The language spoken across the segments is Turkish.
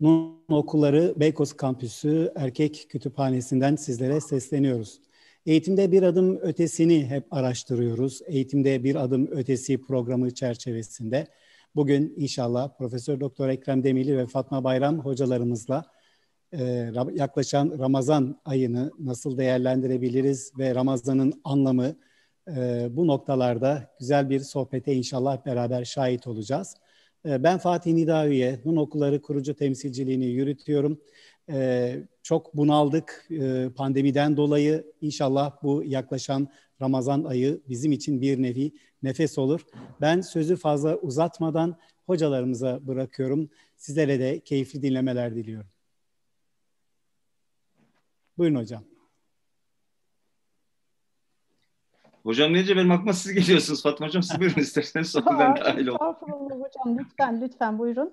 Nun Okulları Beykoz Kampüsü Erkek Kütüphanesi'nden sizlere sesleniyoruz. Eğitimde bir adım ötesini hep araştırıyoruz. Eğitimde bir adım ötesi programı çerçevesinde bugün inşallah Profesör Doktor Ekrem Demirli ve Fatma Bayram hocalarımızla e, yaklaşan Ramazan ayını nasıl değerlendirebiliriz ve Ramazan'ın anlamı e, bu noktalarda güzel bir sohbete inşallah beraber şahit olacağız. E, ben Fatih Nidaviye, Nun Okulları kurucu temsilciliğini yürütüyorum. E, çok bunaldık e, pandemiden dolayı. İnşallah bu yaklaşan Ramazan ayı bizim için bir nevi nefes olur. Ben sözü fazla uzatmadan hocalarımıza bırakıyorum. Sizlere de keyifli dinlemeler diliyorum. Buyurun hocam. Hocam nece benim aklıma siz geliyorsunuz Fatma Hocam. Siz buyurun isterseniz sonra ben dahil olayım. hocam lütfen lütfen buyurun.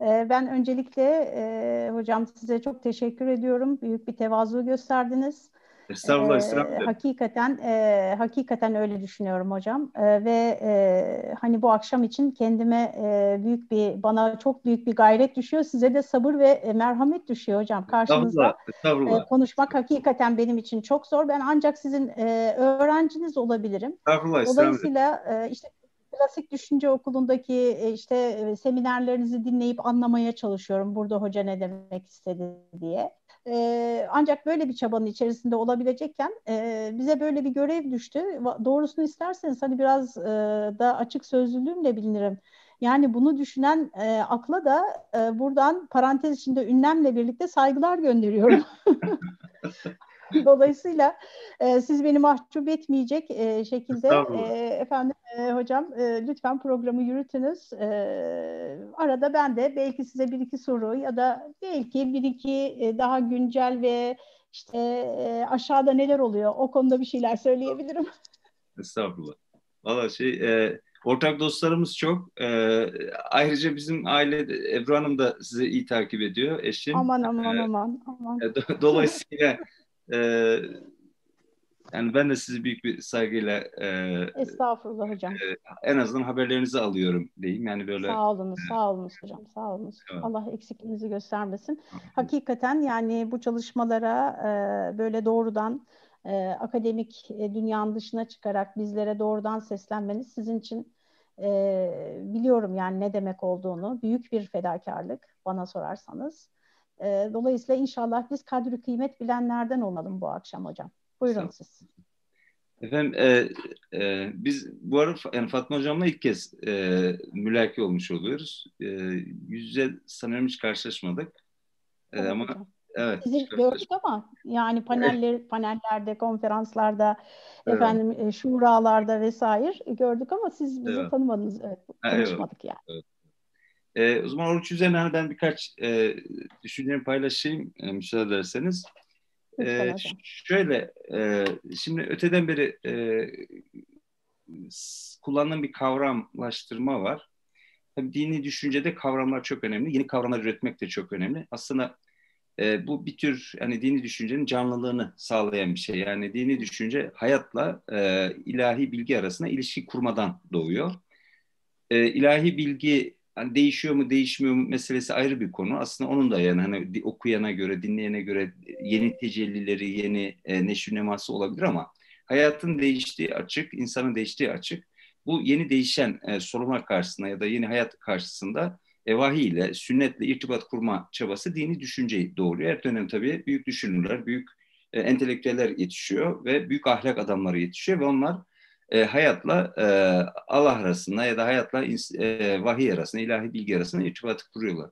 Ee, ben öncelikle e, hocam size çok teşekkür ediyorum. Büyük bir tevazu gösterdiniz. Estağfurullah, ee, estağfurullah. hakikaten e, hakikaten öyle düşünüyorum hocam e, ve e, hani bu akşam için kendime e, büyük bir bana çok büyük bir gayret düşüyor. Size de sabır ve e, merhamet düşüyor hocam karşınızda. Estağfurullah, E, konuşmak hakikaten benim için çok zor. Ben ancak sizin e, öğrenciniz olabilirim. Estağfurullah, Dolayısıyla e, işte Klasik Düşünce Okulu'ndaki e, işte e, seminerlerinizi dinleyip anlamaya çalışıyorum. Burada hoca ne demek istedi diye. E, ancak böyle bir çabanın içerisinde olabilecekken bize böyle bir görev düştü. Doğrusunu isterseniz hani biraz da açık sözlülüğümle bilinirim. Yani bunu düşünen e, akla da e, buradan parantez içinde ünlemle birlikte saygılar gönderiyorum. Dolayısıyla e, siz beni mahcup etmeyecek e, şekilde e, efendim e, hocam e, lütfen programı yürütünüz. E, arada ben de belki size bir iki soru ya da belki bir iki e, daha güncel ve işte e, aşağıda neler oluyor o konuda bir şeyler söyleyebilirim. Estağfurullah. Valla şey e, ortak dostlarımız çok. E, ayrıca bizim aile Ebru Hanım da sizi iyi takip ediyor eşim. Aman aman e, aman. aman. E, dolayısıyla e, yani ben de sizi büyük bir saygıyla e, Estağfurullah hocam. E, en azından haberlerinizi alıyorum diyeyim. Yani böyle Sağ olunuz, e, sağ olunuz hocam. Sağ olunuz. Evet. Allah eksikliğinizi göstermesin. Hakikaten yani bu çalışmalara e, böyle doğrudan e, akademik e, dünyanın dışına çıkarak bizlere doğrudan seslenmeniz sizin için e, biliyorum yani ne demek olduğunu. Büyük bir fedakarlık bana sorarsanız. E, dolayısıyla inşallah biz kadri kıymet bilenlerden olalım bu akşam hocam. Buyurun siz. Efendim e, e, biz bu arada yani Fatma Hocam'la ilk kez e, mülaki olmuş oluyoruz. E, yüz yüze sanıyorum hiç karşılaşmadık. E, evet, ama hocam. evet. Sizi gördük ama yani paneller panellerde, konferanslarda, evet. efendim e, şuralarda vesaire gördük ama siz bizi evet. tanımadınız. Evet, konuşmadık evet. yani. Evet. E, o zaman oruç üzerine ben birkaç e, düşüncelerimi paylaşayım e, müsaade ederseniz. E, şöyle, e, şimdi öteden beri e, kullanılan bir kavramlaştırma var. Tabii dini düşüncede kavramlar çok önemli. Yeni kavramlar üretmek de çok önemli. Aslında e, bu bir tür hani dini düşüncenin canlılığını sağlayan bir şey. Yani dini düşünce hayatla e, ilahi bilgi arasında ilişki kurmadan doğuyor. E, ilahi bilgi hani değişiyor mu değişmiyor mu meselesi ayrı bir konu. Aslında onun da yani hani okuyana göre, dinleyene göre yeni tecellileri, yeni e, neşvi neması olabilir ama hayatın değiştiği açık, insanın değiştiği açık. Bu yeni değişen e, sorunlar karşısında ya da yeni hayat karşısında e, vahiy sünnetle irtibat kurma çabası dini düşünceyi doğuruyor. Her dönem tabii büyük düşünürler, büyük e, entelektüeller yetişiyor ve büyük ahlak adamları yetişiyor ve onlar e, hayatla e, Allah arasında ya da hayatla e, vahiy arasında, ilahi bilgi arasında irtibatı kuruyorlar.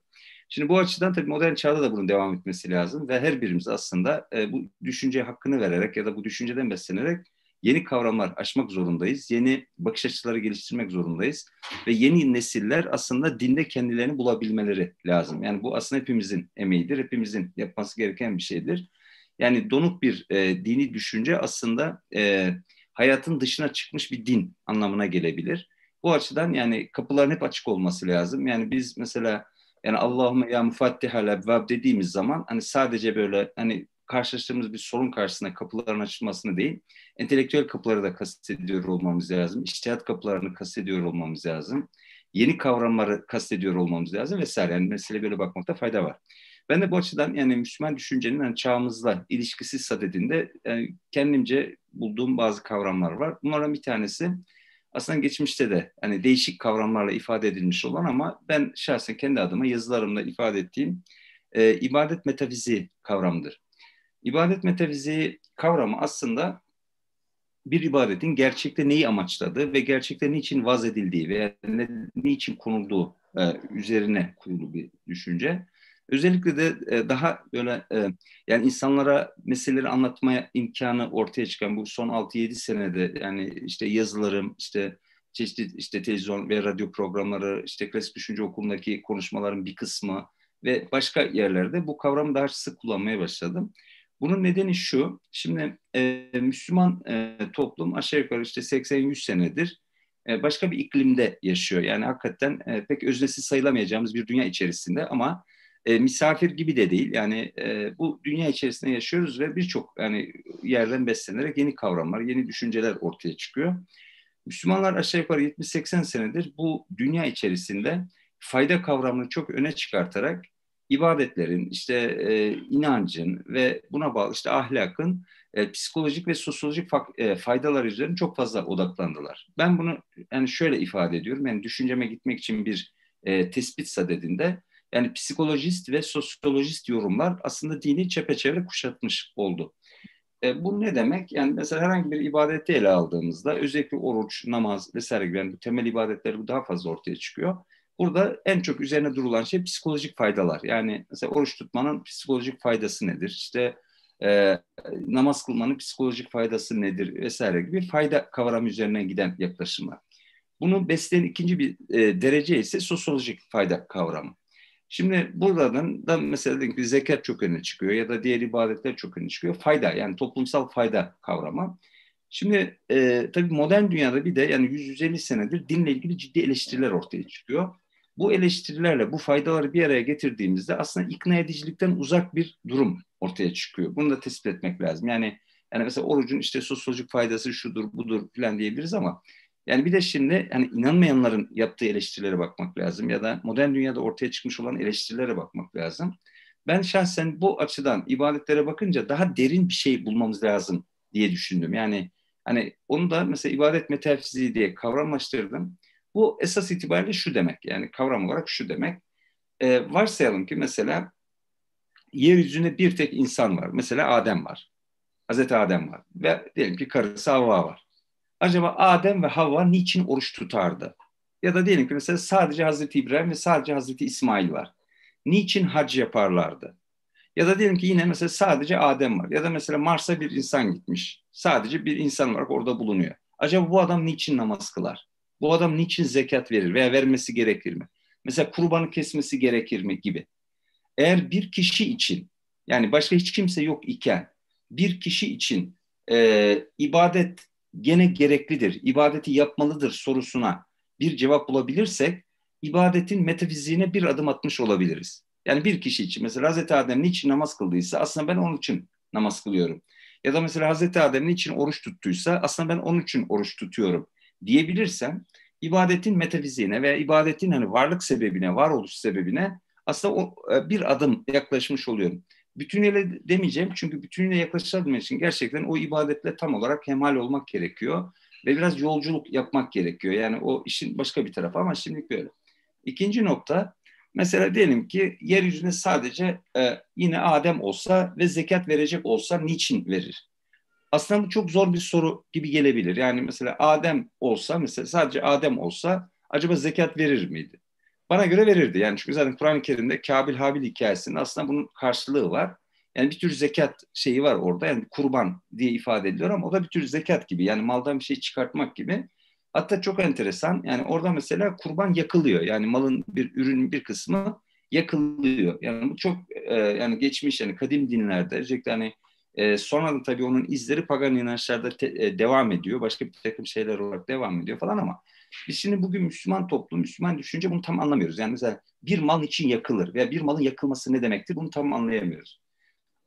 Şimdi bu açıdan tabii modern çağda da bunun devam etmesi lazım ve her birimiz aslında e, bu düşünceye hakkını vererek ya da bu düşünceden beslenerek yeni kavramlar açmak zorundayız. Yeni bakış açıları geliştirmek zorundayız. Ve yeni nesiller aslında dinde kendilerini bulabilmeleri lazım. Yani bu aslında hepimizin emeğidir, hepimizin yapması gereken bir şeydir. Yani donuk bir e, dini düşünce aslında e, hayatın dışına çıkmış bir din anlamına gelebilir. Bu açıdan yani kapıların hep açık olması lazım. Yani biz mesela yani Allahümme ya mufattihal ebvab dediğimiz zaman hani sadece böyle hani karşılaştığımız bir sorun karşısında kapıların açılmasını değil, entelektüel kapıları da kastediyor olmamız lazım. İçtihat kapılarını kastediyor olmamız lazım. yeni kavramları kastediyor olmamız lazım vesaire. Yani mesele böyle bakmakta fayda var. Ben de bu açıdan yani Müslüman düşüncenin yani çağımızla ilişkisi sadedinde yani kendimce bulduğum bazı kavramlar var. Bunlardan bir tanesi aslında geçmişte de hani değişik kavramlarla ifade edilmiş olan ama ben şahsen kendi adıma yazılarımda ifade ettiğim e, ibadet metafiziği kavramıdır. İbadet metafiziği kavramı aslında bir ibadetin gerçekte neyi amaçladığı ve gerçekte niçin vaz edildiği veya ne, niçin konulduğu e, üzerine kurulu bir düşünce. Özellikle de e, daha böyle e, yani insanlara meseleleri anlatmaya imkanı ortaya çıkan bu son 6-7 senede yani işte yazılarım, işte çeşitli işte televizyon ve radyo programları, işte klasik düşünce okulundaki konuşmaların bir kısmı ve başka yerlerde bu kavramı daha sık kullanmaya başladım. Bunun nedeni şu, şimdi e, Müslüman toplum aşağı yukarı işte 80-100 senedir başka bir iklimde yaşıyor. Yani hakikaten pek öznesi sayılamayacağımız bir dünya içerisinde ama e, misafir gibi de değil. Yani e, bu dünya içerisinde yaşıyoruz ve birçok yani yerden beslenerek yeni kavramlar, yeni düşünceler ortaya çıkıyor. Müslümanlar aşağı yukarı 70-80 senedir bu dünya içerisinde fayda kavramını çok öne çıkartarak ibadetlerin, işte e, inancın ve buna bağlı işte ahlakın e, psikolojik ve sosyolojik e, faydalar üzerine çok fazla odaklandılar. Ben bunu yani şöyle ifade ediyorum. Yani düşünceme gitmek için bir e, tespit sadedinde yani psikolojist ve sosyolojist yorumlar aslında dini çepeçevre kuşatmış oldu. E, bu ne demek? Yani mesela herhangi bir ibadeti ele aldığımızda özellikle oruç, namaz vesaire gibi yani bu temel ibadetleri bu daha fazla ortaya çıkıyor. Burada en çok üzerine durulan şey psikolojik faydalar. Yani mesela oruç tutmanın psikolojik faydası nedir? İşte e, namaz kılmanın psikolojik faydası nedir vesaire gibi fayda kavramı üzerine giden yaklaşımlar. Bunu besleyen ikinci bir e, derece ise sosyolojik fayda kavramı. Şimdi buradan da mesela diyelim ki zekat çok öne çıkıyor ya da diğer ibadetler çok öne çıkıyor. Fayda yani toplumsal fayda kavramı. Şimdi e, tabii modern dünyada bir de yani 150 senedir dinle ilgili ciddi eleştiriler ortaya çıkıyor. Bu eleştirilerle bu faydaları bir araya getirdiğimizde aslında ikna edicilikten uzak bir durum ortaya çıkıyor. Bunu da tespit etmek lazım. Yani yani mesela orucun işte sosyolojik faydası şudur budur falan diyebiliriz ama yani bir de şimdi yani inanmayanların yaptığı eleştirilere bakmak lazım ya da modern dünyada ortaya çıkmış olan eleştirilere bakmak lazım. Ben şahsen bu açıdan ibadetlere bakınca daha derin bir şey bulmamız lazım diye düşündüm. Yani hani onu da mesela ibadet metafiziği diye kavramlaştırdım. Bu esas itibariyle şu demek yani kavram olarak şu demek. E, varsayalım ki mesela yeryüzünde bir tek insan var. Mesela Adem var. Hazreti Adem var. Ve diyelim ki karısı Havva var. Acaba Adem ve Havva niçin oruç tutardı? Ya da diyelim ki mesela sadece Hazreti İbrahim ve sadece Hazreti İsmail var. Niçin hac yaparlardı? Ya da diyelim ki yine mesela sadece Adem var. Ya da mesela Mars'a bir insan gitmiş. Sadece bir insan olarak orada bulunuyor. Acaba bu adam niçin namaz kılar? Bu adam niçin zekat verir veya vermesi gerekir mi? Mesela kurbanı kesmesi gerekir mi gibi. Eğer bir kişi için yani başka hiç kimse yok iken bir kişi için e, ibadet gene gereklidir, ibadeti yapmalıdır sorusuna bir cevap bulabilirsek ibadetin metafiziğine bir adım atmış olabiliriz. Yani bir kişi için mesela Hazreti Adem niçin namaz kıldıysa aslında ben onun için namaz kılıyorum. Ya da mesela Hazreti Adem niçin oruç tuttuysa aslında ben onun için oruç tutuyorum diyebilirsem ibadetin metafiziğine veya ibadetin hani varlık sebebine, varoluş sebebine aslında o, e, bir adım yaklaşmış oluyorum. Bütünüyle demeyeceğim çünkü bütünüyle yaklaşabilmek için gerçekten o ibadetle tam olarak hemal olmak gerekiyor ve biraz yolculuk yapmak gerekiyor. Yani o işin başka bir tarafı ama şimdilik böyle. İkinci nokta mesela diyelim ki yeryüzünde sadece e, yine Adem olsa ve zekat verecek olsa niçin verir? Aslında bu çok zor bir soru gibi gelebilir. Yani mesela Adem olsa, mesela sadece Adem olsa acaba zekat verir miydi? Bana göre verirdi. Yani çünkü zaten Kur'an-ı Kerim'de Kabil Habil hikayesinde aslında bunun karşılığı var. Yani bir tür zekat şeyi var orada. Yani kurban diye ifade ediliyor ama o da bir tür zekat gibi. Yani maldan bir şey çıkartmak gibi. Hatta çok enteresan. Yani orada mesela kurban yakılıyor. Yani malın bir ürünün bir kısmı yakılıyor. Yani bu çok e, yani geçmiş yani kadim dinlerde özellikle hani e, sonra da tabii onun izleri pagan inançlarda te, e, devam ediyor. Başka bir takım şeyler olarak devam ediyor falan ama biz şimdi bugün Müslüman toplum, Müslüman düşünce bunu tam anlamıyoruz. Yani mesela bir mal için yakılır veya bir malın yakılması ne demektir bunu tam anlayamıyoruz.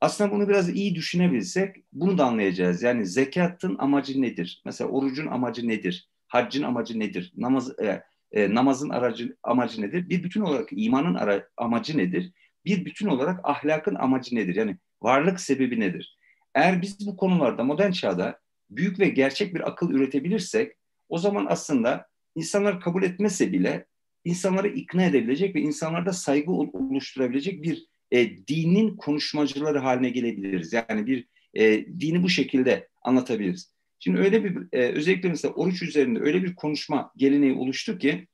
Aslında bunu biraz iyi düşünebilsek bunu da anlayacağız. Yani zekatın amacı nedir? Mesela orucun amacı nedir? Haccın amacı nedir? Namaz, e, e, namazın aracı, amacı nedir? Bir bütün olarak imanın ara, amacı nedir? Bir bütün olarak ahlakın amacı nedir? Yani varlık sebebi nedir? Eğer biz bu konularda modern çağda büyük ve gerçek bir akıl üretebilirsek o zaman aslında insanlar kabul etmese bile insanları ikna edebilecek ve insanlarda saygı oluşturabilecek bir e, dinin konuşmacıları haline gelebiliriz. Yani bir e, dini bu şekilde anlatabiliriz. Şimdi öyle bir e, özellikle mesela oruç üzerinde öyle bir konuşma geleneği oluştu ki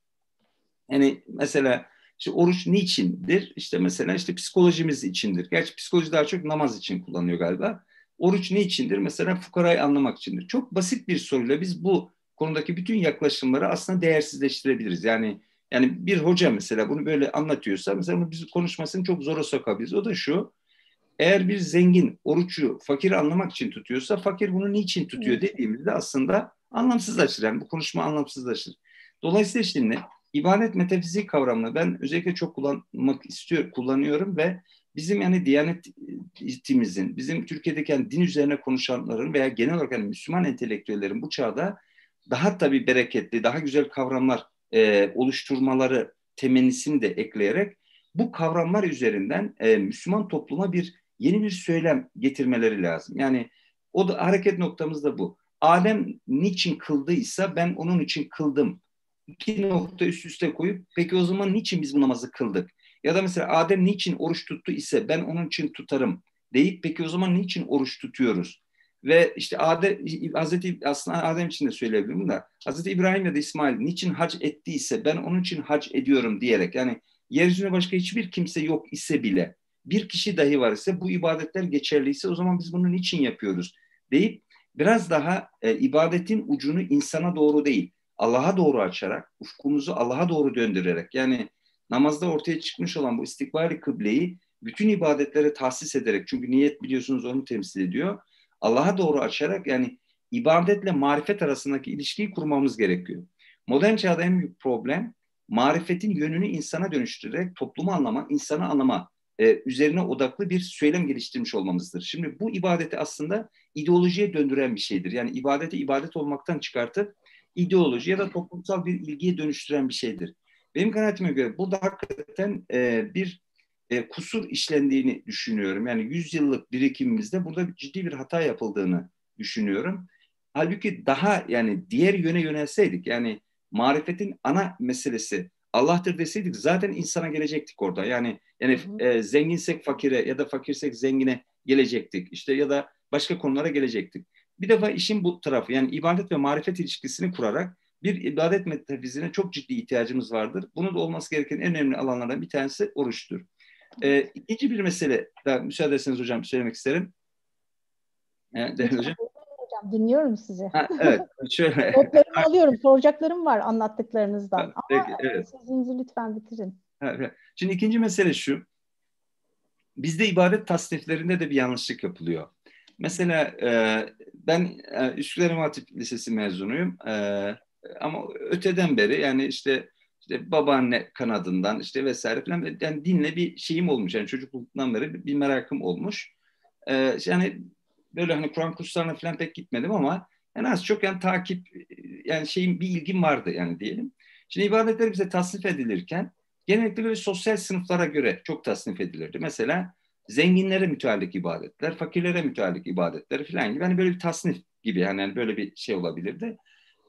yani mesela işte oruç niçindir? İşte mesela işte psikolojimiz içindir. Gerçi psikoloji daha çok namaz için kullanıyor galiba. Oruç niçindir? Mesela fukarayı anlamak içindir. Çok basit bir soruyla biz bu konudaki bütün yaklaşımları aslında değersizleştirebiliriz. Yani yani bir hoca mesela bunu böyle anlatıyorsa mesela biz konuşmasını çok zora sokabiliriz. O da şu. Eğer bir zengin orucu fakir anlamak için tutuyorsa fakir bunu niçin tutuyor dediğimizde aslında anlamsızlaşır. Yani bu konuşma anlamsızlaşır. Dolayısıyla şimdi ibadet metafizik kavramını ben özellikle çok kullanmak istiyorum, kullanıyorum ve bizim yani Diyanetimizin, bizim Türkiye'deki yani din üzerine konuşanların veya genel olarak yani Müslüman entelektüellerin bu çağda daha tabii bereketli, daha güzel kavramlar e, oluşturmaları temennisini de ekleyerek bu kavramlar üzerinden e, Müslüman topluma bir yeni bir söylem getirmeleri lazım. Yani o da hareket noktamız da bu. Adem niçin kıldıysa ben onun için kıldım. İki nokta üst üste koyup peki o zaman niçin biz bu namazı kıldık? Ya da mesela Adem niçin oruç tuttu ise ben onun için tutarım deyip peki o zaman niçin oruç tutuyoruz? Ve işte Adem, Hazreti aslında Adem için de söyleyebilirim da Hazreti İbrahim ya da İsmail niçin hac ettiyse ben onun için hac ediyorum diyerek yani yeryüzünde başka hiçbir kimse yok ise bile bir kişi dahi var ise bu ibadetler geçerliyse o zaman biz bunu niçin yapıyoruz deyip biraz daha e, ibadetin ucunu insana doğru değil Allah'a doğru açarak ufkumuzu Allah'a doğru döndürerek yani namazda ortaya çıkmış olan bu istikbali kıbleyi bütün ibadetlere tahsis ederek çünkü niyet biliyorsunuz onu temsil ediyor Allah'a doğru açarak yani ibadetle marifet arasındaki ilişkiyi kurmamız gerekiyor. Modern çağda en büyük problem marifetin yönünü insana dönüştürerek toplumu anlama, insanı anlama e, üzerine odaklı bir söylem geliştirmiş olmamızdır. Şimdi bu ibadeti aslında ideolojiye döndüren bir şeydir. Yani ibadeti ibadet olmaktan çıkartıp ideoloji ya da toplumsal bir ilgiye dönüştüren bir şeydir. Benim kanaatime göre burada hakikaten e, bir e, kusur işlendiğini düşünüyorum. Yani 100 yıllık birikimimizde burada ciddi bir hata yapıldığını düşünüyorum. Halbuki daha yani diğer yöne yönelseydik yani marifetin ana meselesi Allah'tır deseydik zaten insana gelecektik orada. Yani yani e, zenginsek fakire ya da fakirsek zengine gelecektik. İşte ya da başka konulara gelecektik. Bir defa işin bu tarafı yani ibadet ve marifet ilişkisini kurarak bir ibadet metafizine çok ciddi ihtiyacımız vardır. Bunun da olması gereken en önemli alanlardan bir tanesi oruçtur. E, ikinci bir mesele daha müsaade ederseniz hocam söylemek isterim. Evet, hocam. hocam dinliyorum sizi. Ha, evet şöyle. Notlarımı alıyorum. Soracaklarım var anlattıklarınızdan. Ha, Ama peki, evet. sözünüzü lütfen bitirin. Evet. Şimdi ikinci mesele şu. Bizde ibadet tasniflerinde de bir yanlışlık yapılıyor. Mesela e, ben e, Üsküdar Hatip Lisesi mezunuyum. E, ama öteden beri yani işte işte babaanne kanadından işte vesaire falan yani dinle bir şeyim olmuş yani çocukluktan beri bir merakım olmuş. Ee, yani böyle hani Kur'an kurslarına falan pek gitmedim ama yani az çok yani takip yani şeyin bir ilgim vardı yani diyelim. Şimdi ibadetler bize tasnif edilirken genellikle böyle sosyal sınıflara göre çok tasnif edilirdi. Mesela zenginlere müteallik ibadetler, fakirlere müteallik ibadetler falan gibi. Hani böyle bir tasnif gibi yani, yani böyle bir şey olabilirdi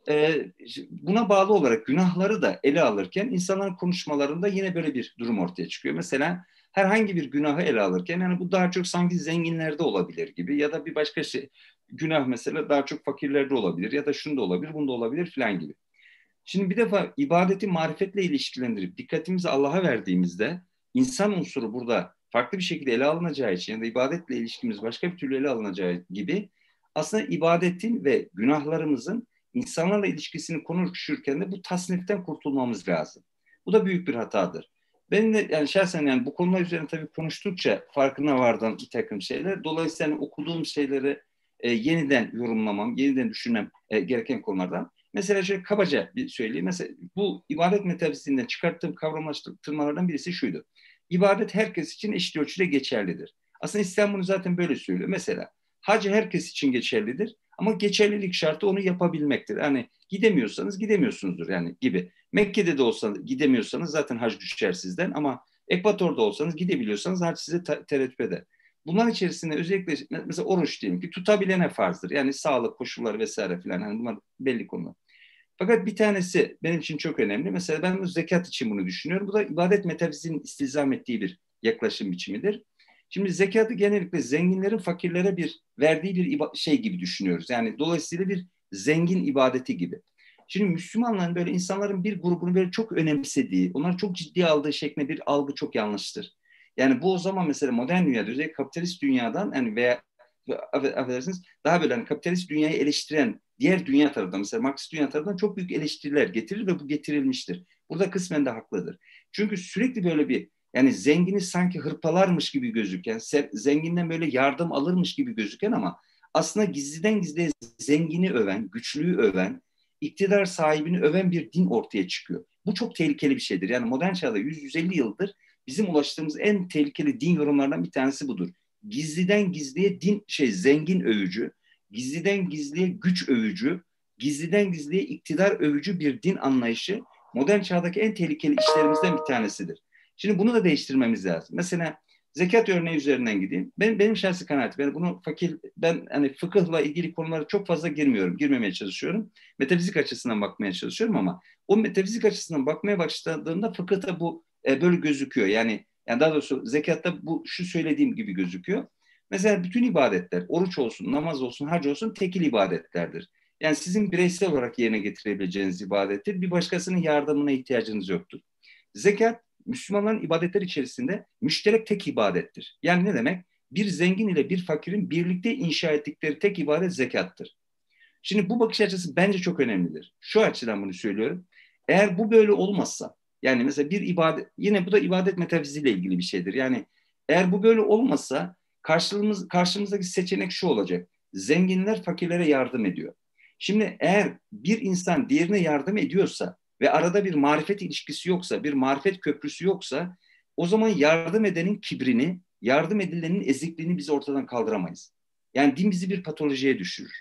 e, buna bağlı olarak günahları da ele alırken insanların konuşmalarında yine böyle bir durum ortaya çıkıyor. Mesela herhangi bir günahı ele alırken yani bu daha çok sanki zenginlerde olabilir gibi ya da bir başka şey günah mesela daha çok fakirlerde olabilir ya da şunda olabilir bunda olabilir filan gibi. Şimdi bir defa ibadeti marifetle ilişkilendirip dikkatimizi Allah'a verdiğimizde insan unsuru burada farklı bir şekilde ele alınacağı için ya da ibadetle ilişkimiz başka bir türlü ele alınacağı gibi aslında ibadetin ve günahlarımızın insanlarla ilişkisini konuşurken de bu tasniften kurtulmamız lazım. Bu da büyük bir hatadır. Ben de yani şahsen yani bu konular üzerine tabii konuştukça farkına vardım bir takım şeyler. Dolayısıyla yani okuduğum şeyleri e, yeniden yorumlamam, yeniden düşünmem e, gereken konulardan. Mesela şöyle kabaca bir söyleyeyim. Mesela bu ibadet metafiziğinden çıkarttığım kavramlaştırmalardan birisi şuydu. İbadet herkes için eşit ölçüde geçerlidir. Aslında İslam bunu zaten böyle söylüyor. Mesela hac herkes için geçerlidir Ama geçerlilik şartı onu yapabilmektir. Yani gidemiyorsanız gidemiyorsunuzdur yani gibi. Mekke'de de olsanız gidemiyorsanız zaten hac düşer sizden ama Ekvator'da olsanız gidebiliyorsanız hac size tereddüt eder. Bunlar içerisinde özellikle mesela oruç diyelim ki tutabilene farzdır. Yani sağlık koşulları vesaire filan. Yani bunlar belli konular. Fakat bir tanesi benim için çok önemli. Mesela ben bu zekat için bunu düşünüyorum. Bu da ibadet metafizinin istizam ettiği bir yaklaşım biçimidir. Şimdi zekatı genellikle zenginlerin fakirlere bir verdiği bir şey gibi düşünüyoruz. Yani dolayısıyla bir zengin ibadeti gibi. Şimdi Müslümanların böyle insanların bir grubunu böyle çok önemsediği, onları çok ciddi aldığı şeklinde bir algı çok yanlıştır. Yani bu o zaman mesela modern dünyada özellikle kapitalist dünyadan yani veya affedersiniz daha böyle hani kapitalist dünyayı eleştiren diğer dünya tarafından mesela Marksist dünya tarafından çok büyük eleştiriler getirir ve bu getirilmiştir. Burada kısmen de haklıdır. Çünkü sürekli böyle bir yani zengini sanki hırpalarmış gibi gözüken, zenginden böyle yardım alırmış gibi gözüken ama aslında gizliden gizliye zengini öven, güçlüyü öven, iktidar sahibini öven bir din ortaya çıkıyor. Bu çok tehlikeli bir şeydir. Yani modern çağda 100-150 yıldır bizim ulaştığımız en tehlikeli din yorumlarından bir tanesi budur. Gizliden gizliye din şey zengin övücü, gizliden gizliye güç övücü, gizliden gizliye iktidar övücü bir din anlayışı modern çağdaki en tehlikeli işlerimizden bir tanesidir. Şimdi bunu da değiştirmemiz lazım. Mesela zekat örneği üzerinden gideyim. Ben, benim şahsi kanaatim, ben bunu fakir, ben hani fıkıhla ilgili konulara çok fazla girmiyorum, girmemeye çalışıyorum. Metafizik açısından bakmaya çalışıyorum ama o metafizik açısından bakmaya başladığında fıkıhta bu e, böyle gözüküyor. Yani yani daha doğrusu zekatta bu şu söylediğim gibi gözüküyor. Mesela bütün ibadetler, oruç olsun, namaz olsun, hac olsun tekil ibadetlerdir. Yani sizin bireysel olarak yerine getirebileceğiniz ibadettir. Bir başkasının yardımına ihtiyacınız yoktur. Zekat Müslümanların ibadetler içerisinde müşterek tek ibadettir. Yani ne demek? Bir zengin ile bir fakirin birlikte inşa ettikleri tek ibadet zekattır. Şimdi bu bakış açısı bence çok önemlidir. Şu açıdan bunu söylüyorum. Eğer bu böyle olmazsa, yani mesela bir ibadet, yine bu da ibadet metafiziğiyle ilgili bir şeydir. Yani eğer bu böyle olmazsa karşımız, karşımızdaki seçenek şu olacak. Zenginler fakirlere yardım ediyor. Şimdi eğer bir insan diğerine yardım ediyorsa ve arada bir marifet ilişkisi yoksa, bir marifet köprüsü yoksa o zaman yardım edenin kibrini, yardım edilenin ezikliğini biz ortadan kaldıramayız. Yani din bizi bir patolojiye düşürür.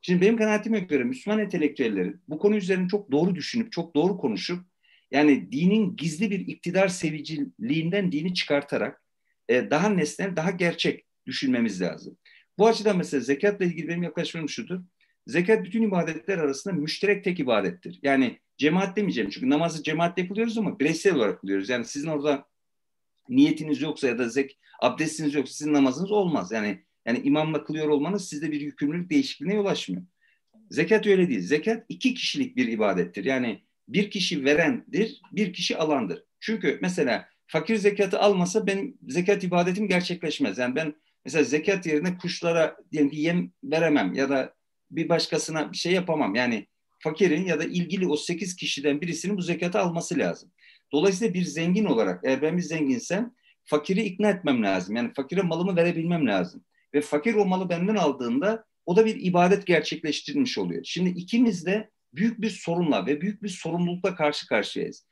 Şimdi benim kanaatime göre Müslüman entelektüellerin bu konu üzerine çok doğru düşünüp, çok doğru konuşup yani dinin gizli bir iktidar seviciliğinden dini çıkartarak e, daha nesnel, daha gerçek düşünmemiz lazım. Bu açıdan mesela zekatla ilgili benim yaklaşımım şudur. Zekat bütün ibadetler arasında müşterek tek ibadettir. Yani cemaat demeyeceğim çünkü namazı cemaatle kılıyoruz ama bireysel olarak kılıyoruz. Yani sizin orada niyetiniz yoksa ya da zek abdestiniz yoksa sizin namazınız olmaz. Yani yani imamla kılıyor olmanız sizde bir yükümlülük değişikliğine yol açmıyor. Zekat öyle değil. Zekat iki kişilik bir ibadettir. Yani bir kişi verendir, bir kişi alandır. Çünkü mesela fakir zekatı almasa benim zekat ibadetim gerçekleşmez. Yani ben mesela zekat yerine kuşlara diyelim ki yem veremem ya da bir başkasına bir şey yapamam. Yani fakirin ya da ilgili o sekiz kişiden birisinin bu zekatı alması lazım. Dolayısıyla bir zengin olarak eğer ben bir zenginsem fakiri ikna etmem lazım. Yani fakire malımı verebilmem lazım. Ve fakir o malı benden aldığında o da bir ibadet gerçekleştirmiş oluyor. Şimdi ikimiz de büyük bir sorunla ve büyük bir sorumlulukla karşı karşıyayız.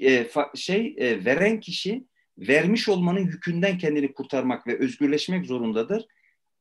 E, fa, şey e, veren kişi vermiş olmanın yükünden kendini kurtarmak ve özgürleşmek zorundadır.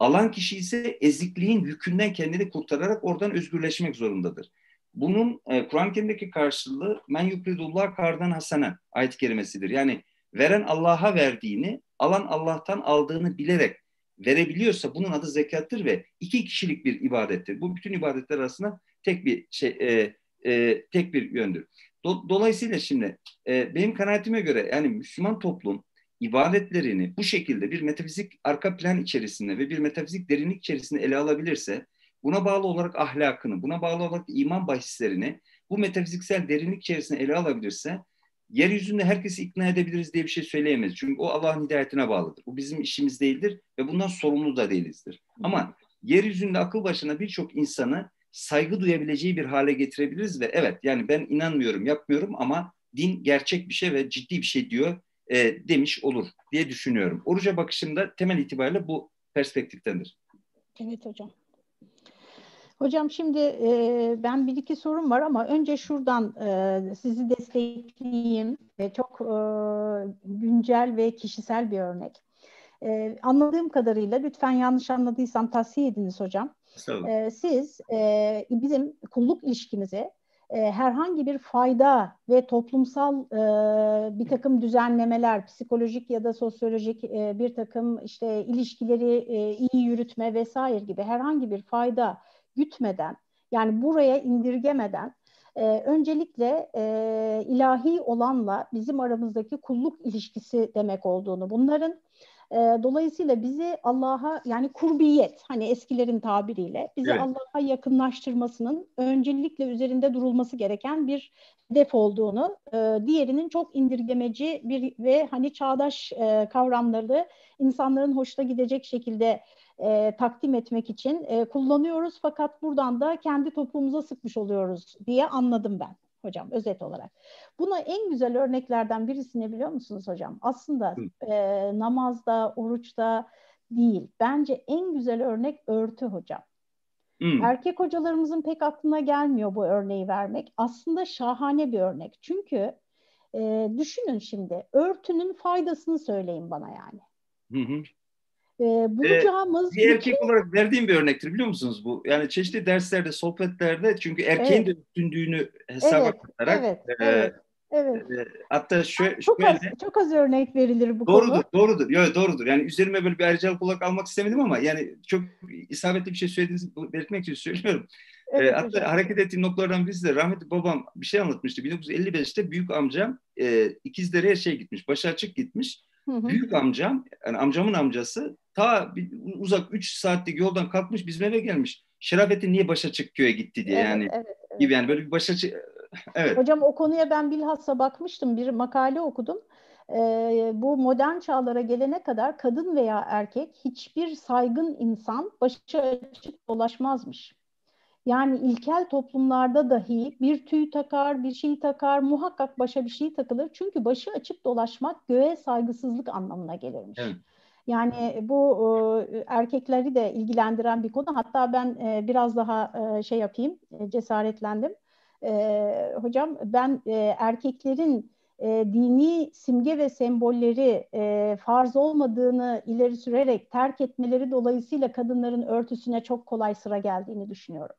Alan kişi ise ezikliğin yükünden kendini kurtararak oradan özgürleşmek zorundadır. Bunun e, Kur'an-ı Kerim'deki karşılığı men yukridullah kardan hasene ayet kerimesidir. Yani veren Allah'a verdiğini, alan Allah'tan aldığını bilerek verebiliyorsa bunun adı zekattır ve iki kişilik bir ibadettir. Bu bütün ibadetler arasında tek bir şey e, e, tek bir yöndür. Do, dolayısıyla şimdi e, benim kanaatime göre yani Müslüman toplum ibadetlerini bu şekilde bir metafizik arka plan içerisinde ve bir metafizik derinlik içerisinde ele alabilirse buna bağlı olarak ahlakını, buna bağlı olarak iman bahislerini bu metafiziksel derinlik içerisinde ele alabilirse yeryüzünde herkesi ikna edebiliriz diye bir şey söyleyemeyiz. Çünkü o Allah'ın hidayetine bağlıdır. Bu bizim işimiz değildir ve bundan sorumlu da değilizdir. Ama yeryüzünde akıl başına birçok insanı saygı duyabileceği bir hale getirebiliriz ve evet yani ben inanmıyorum, yapmıyorum ama din gerçek bir şey ve ciddi bir şey diyor e, demiş olur diye düşünüyorum. Oruca bakışımda temel itibariyle bu perspektiftendir. Evet hocam. Hocam şimdi e, ben bir iki sorum var ama önce şuradan e, sizi destekleyeyim. E, çok e, güncel ve kişisel bir örnek. E, anladığım kadarıyla lütfen yanlış anladıysam tavsiye ediniz hocam. E, siz e, bizim kulluk ilişkimizi herhangi bir fayda ve toplumsal e, bir takım düzenlemeler, psikolojik ya da sosyolojik e, bir takım işte ilişkileri e, iyi yürütme vesaire gibi herhangi bir fayda gütmeden yani buraya indirgemeden e, öncelikle e, ilahi olanla bizim aramızdaki kulluk ilişkisi demek olduğunu, bunların e, dolayısıyla bizi Allah'a yani kurbiyet hani eskilerin tabiriyle bizi evet. Allah'a yakınlaştırmasının öncelikle üzerinde durulması gereken bir hedef olduğunu, e, diğerinin çok indirgemeci bir ve hani çağdaş e, kavramları insanların hoşuna gidecek şekilde e, takdim etmek için e, kullanıyoruz. Fakat buradan da kendi topuğumuza sıkmış oluyoruz diye anladım ben hocam özet olarak. Buna en güzel örneklerden birisi ne biliyor musunuz hocam? Aslında e, namazda, oruçta değil. Bence en güzel örnek örtü hocam. Hmm. Erkek hocalarımızın pek aklına gelmiyor bu örneği vermek. Aslında şahane bir örnek. Çünkü e, düşünün şimdi örtünün faydasını söyleyin bana yani. Hı hı. E, bulacağımız... Ee, bir erkek bütün... olarak verdiğim bir örnektir biliyor musunuz bu? Yani çeşitli derslerde, sohbetlerde çünkü erkeğin evet. de üstündüğünü hesaba evet, katarak evet, e, evet. Evet. E, hatta şöyle, çok şöyle az, çok az örnek verilir bu doğrudur, konu. Doğrudur, doğrudur. doğrudur. Yani üzerime böyle bir ayrıcalık olarak almak istemedim ama yani çok isabetli bir şey söylediğinizi belirtmek için söylüyorum. Evet, e, hatta hocam. hareket ettiğim noktalardan birisi de rahmetli babam bir şey anlatmıştı. 1955'te büyük amcam e, İkizdere'ye şey gitmiş, başı açık gitmiş. Hı hı. Büyük amcam, yani amcamın amcası ta bir uzak 3 saatlik yoldan kalkmış bizim eve gelmiş. Şerafettin niye başa çık köye gitti diye evet, yani evet, evet. gibi yani böyle bir başa çık evet. Hocam o konuya ben bilhassa bakmıştım bir makale okudum. Ee, bu modern çağlara gelene kadar kadın veya erkek hiçbir saygın insan başı açık dolaşmazmış. Yani ilkel toplumlarda dahi bir tüy takar, bir şey takar, muhakkak başa bir şey takılır. Çünkü başı açık dolaşmak göğe saygısızlık anlamına gelirmiş. Evet. Yani bu e, erkekleri de ilgilendiren bir konu. Hatta ben e, biraz daha e, şey yapayım, e, cesaretlendim. E, hocam ben e, erkeklerin e, dini simge ve sembolleri e, farz olmadığını ileri sürerek terk etmeleri dolayısıyla kadınların örtüsüne çok kolay sıra geldiğini düşünüyorum.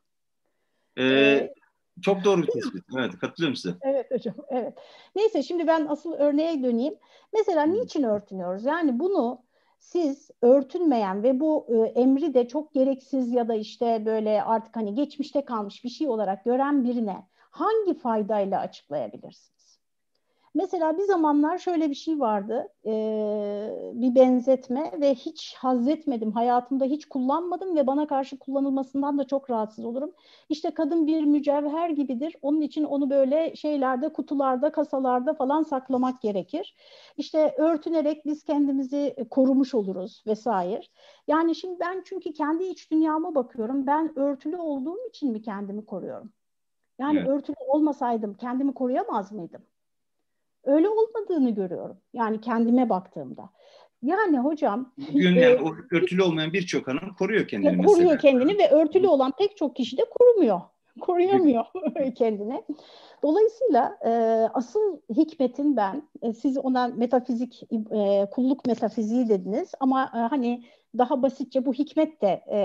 Ee, çok doğru bir tespit. Evet, katılıyorum size. Evet hocam, evet. Neyse şimdi ben asıl örneğe döneyim. Mesela niçin örtünüyoruz? Yani bunu siz örtünmeyen ve bu e, emri de çok gereksiz ya da işte böyle artık hani geçmişte kalmış bir şey olarak gören birine hangi faydayla açıklayabilirsiniz? Mesela bir zamanlar şöyle bir şey vardı, e, bir benzetme ve hiç haz etmedim, hayatımda hiç kullanmadım ve bana karşı kullanılmasından da çok rahatsız olurum. İşte kadın bir mücevher gibidir, onun için onu böyle şeylerde, kutularda, kasalarda falan saklamak gerekir. İşte örtünerek biz kendimizi korumuş oluruz vesaire. Yani şimdi ben çünkü kendi iç dünyama bakıyorum, ben örtülü olduğum için mi kendimi koruyorum? Yani evet. örtülü olmasaydım kendimi koruyamaz mıydım? Öyle olmadığını görüyorum. Yani kendime baktığımda. Yani hocam... Bugün yani örtülü olmayan birçok hanım koruyor kendini koruyor mesela. Koruyor kendini ve örtülü olan pek çok kişi de korumuyor. Koruyamıyor kendini. Dolayısıyla e, asıl hikmetin ben, e, siz ona metafizik, e, kulluk metafiziği dediniz ama e, hani daha basitçe bu hikmet de e,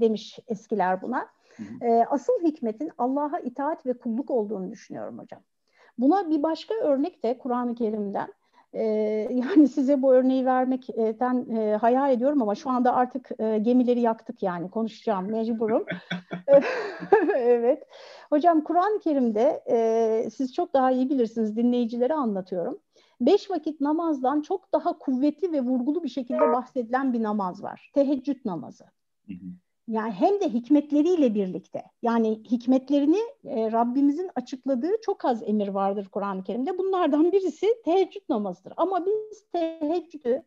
demiş eskiler buna. E, asıl hikmetin Allah'a itaat ve kulluk olduğunu düşünüyorum hocam. Buna bir başka örnek de Kur'an-ı Kerim'den. Ee, yani size bu örneği vermekten e, hayal ediyorum ama şu anda artık e, gemileri yaktık yani konuşacağım mecburum. evet. Hocam Kur'an-ı Kerim'de e, siz çok daha iyi bilirsiniz dinleyicilere anlatıyorum. Beş vakit namazdan çok daha kuvvetli ve vurgulu bir şekilde bahsedilen bir namaz var. Teheccüd namazı. Hı hı. Yani hem de hikmetleriyle birlikte. Yani hikmetlerini e, Rabbimizin açıkladığı çok az emir vardır Kur'an-ı Kerim'de. Bunlardan birisi teheccüd namazıdır. Ama biz teheccüdü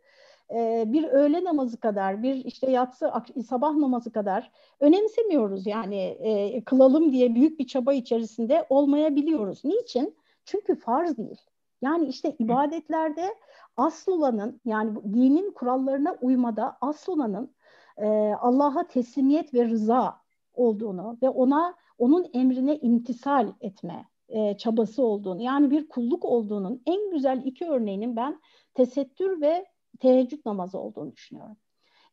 e, bir öğle namazı kadar, bir işte yatsı sabah namazı kadar önemsemiyoruz. Yani e, kılalım diye büyük bir çaba içerisinde olmayabiliyoruz. Niçin? Çünkü farz değil. Yani işte ibadetlerde asıl olanın yani dinin kurallarına uymada asıl olanın e, Allah'a teslimiyet ve rıza olduğunu ve ona onun emrine imtisal etme e, çabası olduğunu yani bir kulluk olduğunun en güzel iki örneğinin ben tesettür ve teheccüd namazı olduğunu düşünüyorum.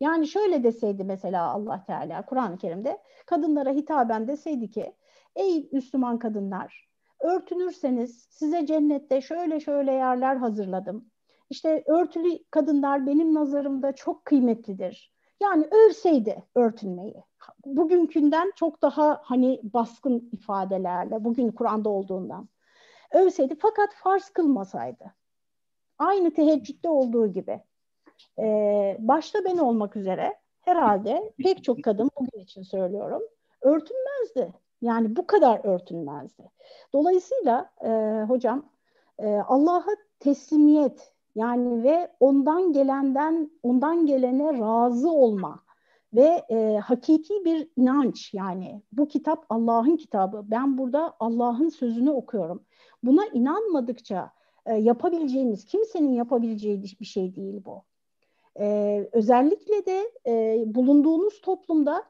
Yani şöyle deseydi mesela Allah Teala Kur'an-ı Kerim'de kadınlara hitaben deseydi ki ey Müslüman kadınlar örtünürseniz size cennette şöyle şöyle yerler hazırladım. İşte örtülü kadınlar benim nazarımda çok kıymetlidir. Yani övseydi örtünmeyi. Bugünkünden çok daha hani baskın ifadelerle, bugün Kur'an'da olduğundan. Övseydi fakat farz kılmasaydı. Aynı teheccüde olduğu gibi. Ee, başta ben olmak üzere herhalde pek çok kadın bugün için söylüyorum örtünmezdi. Yani bu kadar örtünmezdi. Dolayısıyla e, hocam e, Allah'a teslimiyet yani ve ondan gelenden ondan gelene razı olma ve e, hakiki bir inanç yani bu kitap Allah'ın kitabı. Ben burada Allah'ın sözünü okuyorum. Buna inanmadıkça e, yapabileceğimiz kimsenin yapabileceği bir şey değil bu. E, özellikle de e, bulunduğunuz toplumda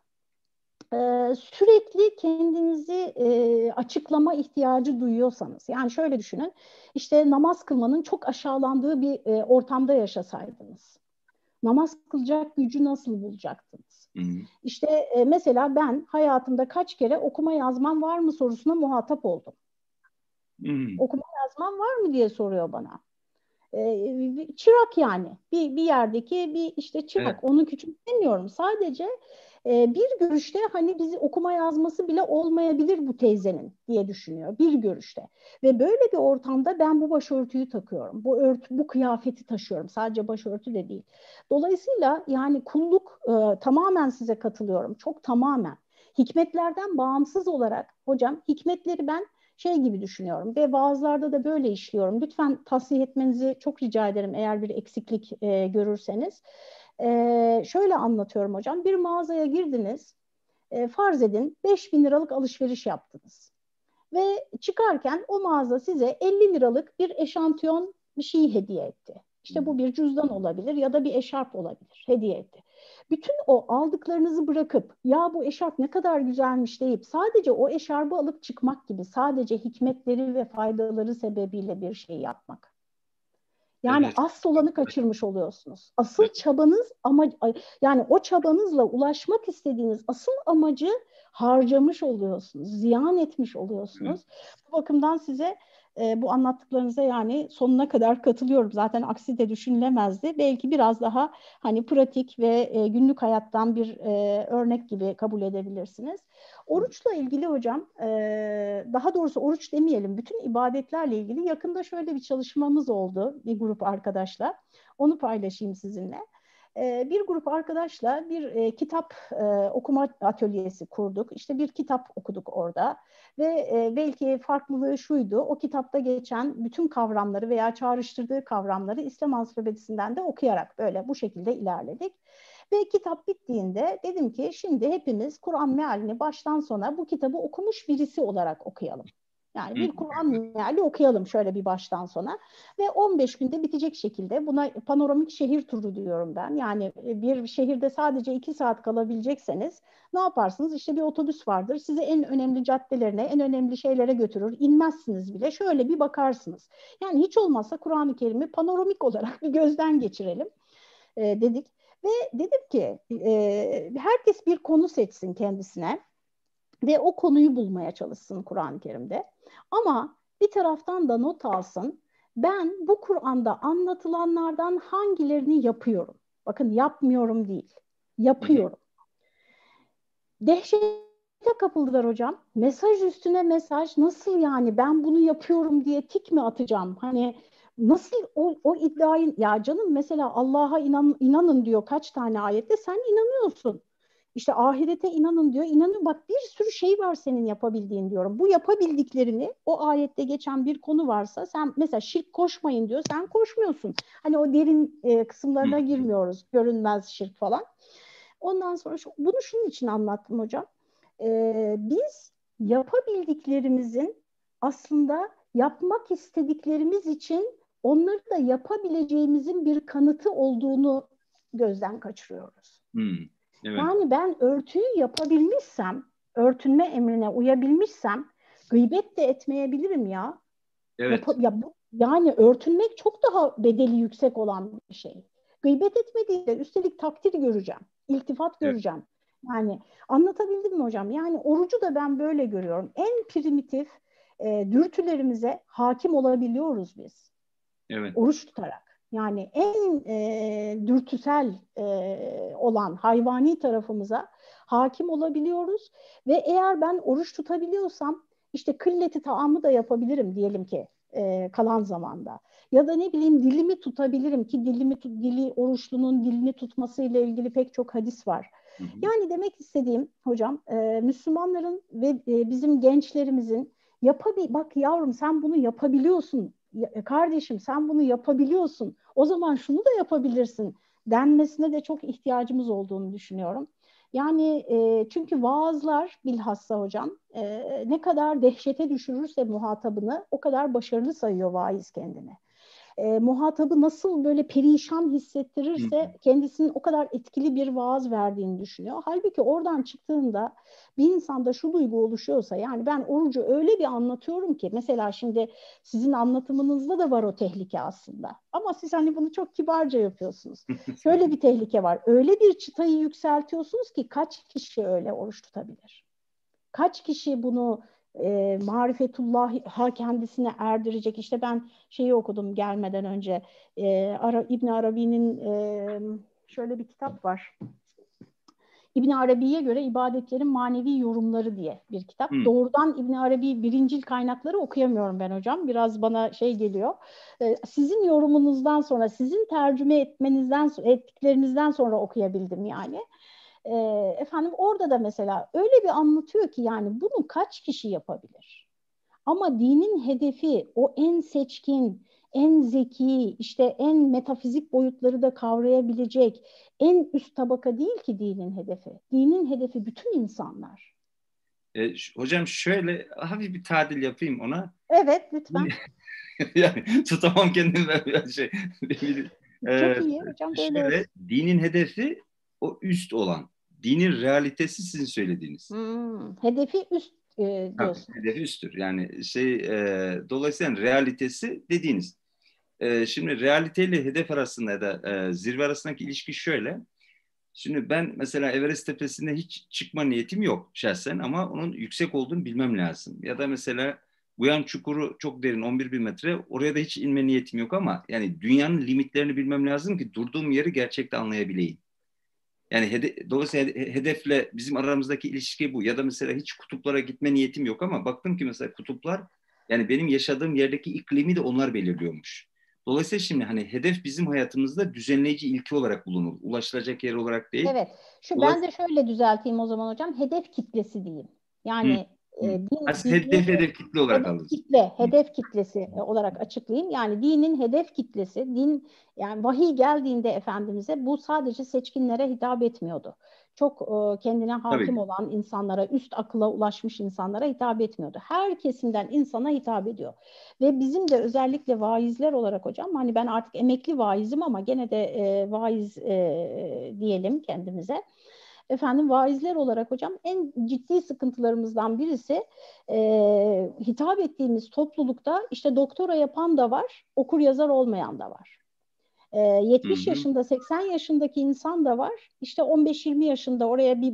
e, sürekli kendinizi e, açıklama ihtiyacı duyuyorsanız yani şöyle düşünün işte namaz kılmanın çok aşağılandığı bir e, ortamda yaşasaydınız namaz kılacak gücü nasıl bulacaktınız? Hı hı. İşte e, mesela ben hayatımda kaç kere okuma yazmam var mı sorusuna muhatap oldum. Hı hı. Okuma yazmam var mı diye soruyor bana. E, çırak yani bir, bir yerdeki bir işte çırak evet. onu küçümsemiyorum sadece e, bir görüşte hani bizi okuma yazması bile olmayabilir bu teyzenin diye düşünüyor bir görüşte. Ve böyle bir ortamda ben bu başörtüyü takıyorum. Bu örtü, bu kıyafeti taşıyorum. Sadece başörtü de değil. Dolayısıyla yani kulluk e, tamamen size katılıyorum. Çok tamamen. Hikmetlerden bağımsız olarak hocam hikmetleri ben şey gibi düşünüyorum ve bazılarda da böyle işliyorum. Lütfen tasih etmenizi çok rica ederim eğer bir eksiklik e, görürseniz. Ee, şöyle anlatıyorum hocam. Bir mağazaya girdiniz. E, farz edin 5 bin liralık alışveriş yaptınız. Ve çıkarken o mağaza size 50 liralık bir eşantiyon bir şey hediye etti. İşte bu bir cüzdan olabilir ya da bir eşarp olabilir. Hediye etti. Bütün o aldıklarınızı bırakıp ya bu eşarp ne kadar güzelmiş deyip sadece o eşarbı alıp çıkmak gibi sadece hikmetleri ve faydaları sebebiyle bir şey yapmak. Yani evet. asıl olanı kaçırmış oluyorsunuz. Asıl evet. çabanız ama yani o çabanızla ulaşmak istediğiniz asıl amacı harcamış oluyorsunuz, ziyan etmiş oluyorsunuz. Evet. Bu bakımdan size e, bu anlattıklarınıza yani sonuna kadar katılıyorum. Zaten aksi de düşünülemezdi. Belki biraz daha hani pratik ve e, günlük hayattan bir e, örnek gibi kabul edebilirsiniz. Oruçla ilgili hocam, e, daha doğrusu oruç demeyelim, bütün ibadetlerle ilgili yakında şöyle bir çalışmamız oldu bir grup arkadaşla. Onu paylaşayım sizinle. Ee, bir grup arkadaşla bir e, kitap e, okuma atölyesi kurduk. İşte bir kitap okuduk orada ve e, belki farklılığı şuydu. O kitapta geçen bütün kavramları veya çağrıştırdığı kavramları İslam ansiklopedisinden de okuyarak böyle bu şekilde ilerledik. Ve kitap bittiğinde dedim ki şimdi hepimiz Kur'an mealini baştan sona bu kitabı okumuş birisi olarak okuyalım. Yani bir Kur'an meali okuyalım şöyle bir baştan sona ve 15 günde bitecek şekilde buna panoramik şehir turu diyorum ben. Yani e, bir şehirde sadece 2 saat kalabilecekseniz ne yaparsınız? İşte bir otobüs vardır. Sizi en önemli caddelerine, en önemli şeylere götürür. İnmezsiniz bile. Şöyle bir bakarsınız. Yani hiç olmazsa Kur'an-ı Kerim'i panoramik olarak bir gözden geçirelim e, dedik. Ve dedim ki e, herkes bir konu seçsin kendisine ve o konuyu bulmaya çalışsın Kur'an-ı Kerim'de. Ama bir taraftan da not alsın. Ben bu Kur'an'da anlatılanlardan hangilerini yapıyorum? Bakın yapmıyorum değil. Yapıyorum. Dehşete kapıldılar hocam. Mesaj üstüne mesaj nasıl yani ben bunu yapıyorum diye tik mi atacağım? Hani nasıl o, o iddiayı ya canım mesela Allah'a inan, inanın diyor kaç tane ayette sen inanıyorsun. İşte ahirete inanın diyor. İnanın bak bir sürü şey var senin yapabildiğin diyorum. Bu yapabildiklerini o ayette geçen bir konu varsa sen mesela şirk koşmayın diyor. Sen koşmuyorsun. Hani o derin e, kısımlarına girmiyoruz. Görünmez şirk falan. Ondan sonra şu, bunu şunun için anlattım hocam. Ee, biz yapabildiklerimizin aslında yapmak istediklerimiz için onları da yapabileceğimizin bir kanıtı olduğunu gözden kaçırıyoruz. Hmm. Evet. Yani ben örtüyü yapabilmişsem, örtünme emrine uyabilmişsem gıybet de etmeyebilirim ya. Evet. Yap, ya bu, yani örtünmek çok daha bedeli yüksek olan bir şey. Gıybet etmediğinde üstelik takdir göreceğim, iltifat göreceğim. Evet. Yani anlatabildim mi hocam? Yani orucu da ben böyle görüyorum. En primitif e, dürtülerimize hakim olabiliyoruz biz. Evet. Oruç tutarak. Yani en e, dürtüsel e, olan hayvani tarafımıza hakim olabiliyoruz ve eğer ben oruç tutabiliyorsam işte kılleti taamı da yapabilirim diyelim ki e, kalan zamanda. Ya da ne bileyim dilimi tutabilirim ki dilimi dili oruçlunun dilini tutmasıyla ilgili pek çok hadis var. Hı hı. Yani demek istediğim hocam e, Müslümanların ve e, bizim gençlerimizin yapabil bak yavrum sen bunu yapabiliyorsun kardeşim sen bunu yapabiliyorsun o zaman şunu da yapabilirsin denmesine de çok ihtiyacımız olduğunu düşünüyorum. Yani e, çünkü vaazlar bilhassa hocam e, ne kadar dehşete düşürürse muhatabını o kadar başarılı sayıyor vaiz kendini e, muhatabı nasıl böyle perişan hissettirirse kendisinin o kadar etkili bir vaaz verdiğini düşünüyor. Halbuki oradan çıktığında bir insanda şu duygu oluşuyorsa yani ben orucu öyle bir anlatıyorum ki mesela şimdi sizin anlatımınızda da var o tehlike aslında. Ama siz hani bunu çok kibarca yapıyorsunuz. Şöyle bir tehlike var. Öyle bir çıtayı yükseltiyorsunuz ki kaç kişi öyle oruç tutabilir? Kaç kişi bunu e, marifetullah ha kendisine erdirecek. İşte ben şeyi okudum gelmeden önce e, Ara, İbn Arabi'nin e, şöyle bir kitap var. İbn Arabi'ye göre ibadetlerin manevi yorumları diye bir kitap. Hmm. Doğrudan İbn Arabi birincil kaynakları okuyamıyorum ben hocam. Biraz bana şey geliyor. Ee, sizin yorumunuzdan sonra, sizin tercüme etmenizden ettiklerinizden sonra okuyabildim yani. E, efendim orada da mesela öyle bir anlatıyor ki yani bunu kaç kişi yapabilir? Ama dinin hedefi o en seçkin, en zeki, işte en metafizik boyutları da kavrayabilecek en üst tabaka değil ki dinin hedefi. Dinin hedefi bütün insanlar. E, hocam şöyle hafif bir tadil yapayım ona. Evet lütfen. yani tutamam kendimi ben şey. Çok iyi hocam. Böyle şöyle, dinin hedefi o üst olan. Dinin realitesi sizin söylediğiniz. Hmm, hedefi üst e, diyorsun. Ha, hedefi üsttür. Yani şey e, dolayısıyla realitesi dediğiniz. E, şimdi realiteyle hedef arasında da e, zirve arasındaki ilişki şöyle. Şimdi ben mesela Everest tepesinde hiç çıkma niyetim yok şahsen ama onun yüksek olduğunu bilmem lazım. Ya da mesela Guyan çukuru çok derin 11 bin metre. Oraya da hiç inme niyetim yok ama yani dünyanın limitlerini bilmem lazım ki durduğum yeri gerçekten anlayabileyim. Yani hede, dolayısıyla hedefle bizim aramızdaki ilişki bu. Ya da mesela hiç kutuplara gitme niyetim yok ama baktım ki mesela kutuplar yani benim yaşadığım yerdeki iklimi de onlar belirliyormuş. Dolayısıyla şimdi hani hedef bizim hayatımızda düzenleyici ilki olarak bulunur. Ulaşılacak yer olarak değil. Evet. Şu ben de şöyle düzelteyim o zaman hocam. Hedef kitlesi diyeyim. Yani Hı. E, din, hedef hedef kitle olarak hedef Kitle, hedef kitlesi olarak açıklayayım. Yani dinin hedef kitlesi, din yani vahiy geldiğinde efendimize bu sadece seçkinlere hitap etmiyordu. Çok e, kendine hakim Tabii. olan insanlara, üst akıla ulaşmış insanlara hitap etmiyordu. Her kesimden insana hitap ediyor. Ve bizim de özellikle vaizler olarak hocam, hani ben artık emekli vaizim ama gene de e, vaiz e, diyelim kendimize efendim vaizler olarak hocam en ciddi sıkıntılarımızdan birisi e, hitap ettiğimiz toplulukta işte doktora yapan da var, okur yazar olmayan da var. E, 70 hı hı. yaşında 80 yaşındaki insan da var. İşte 15-20 yaşında oraya bir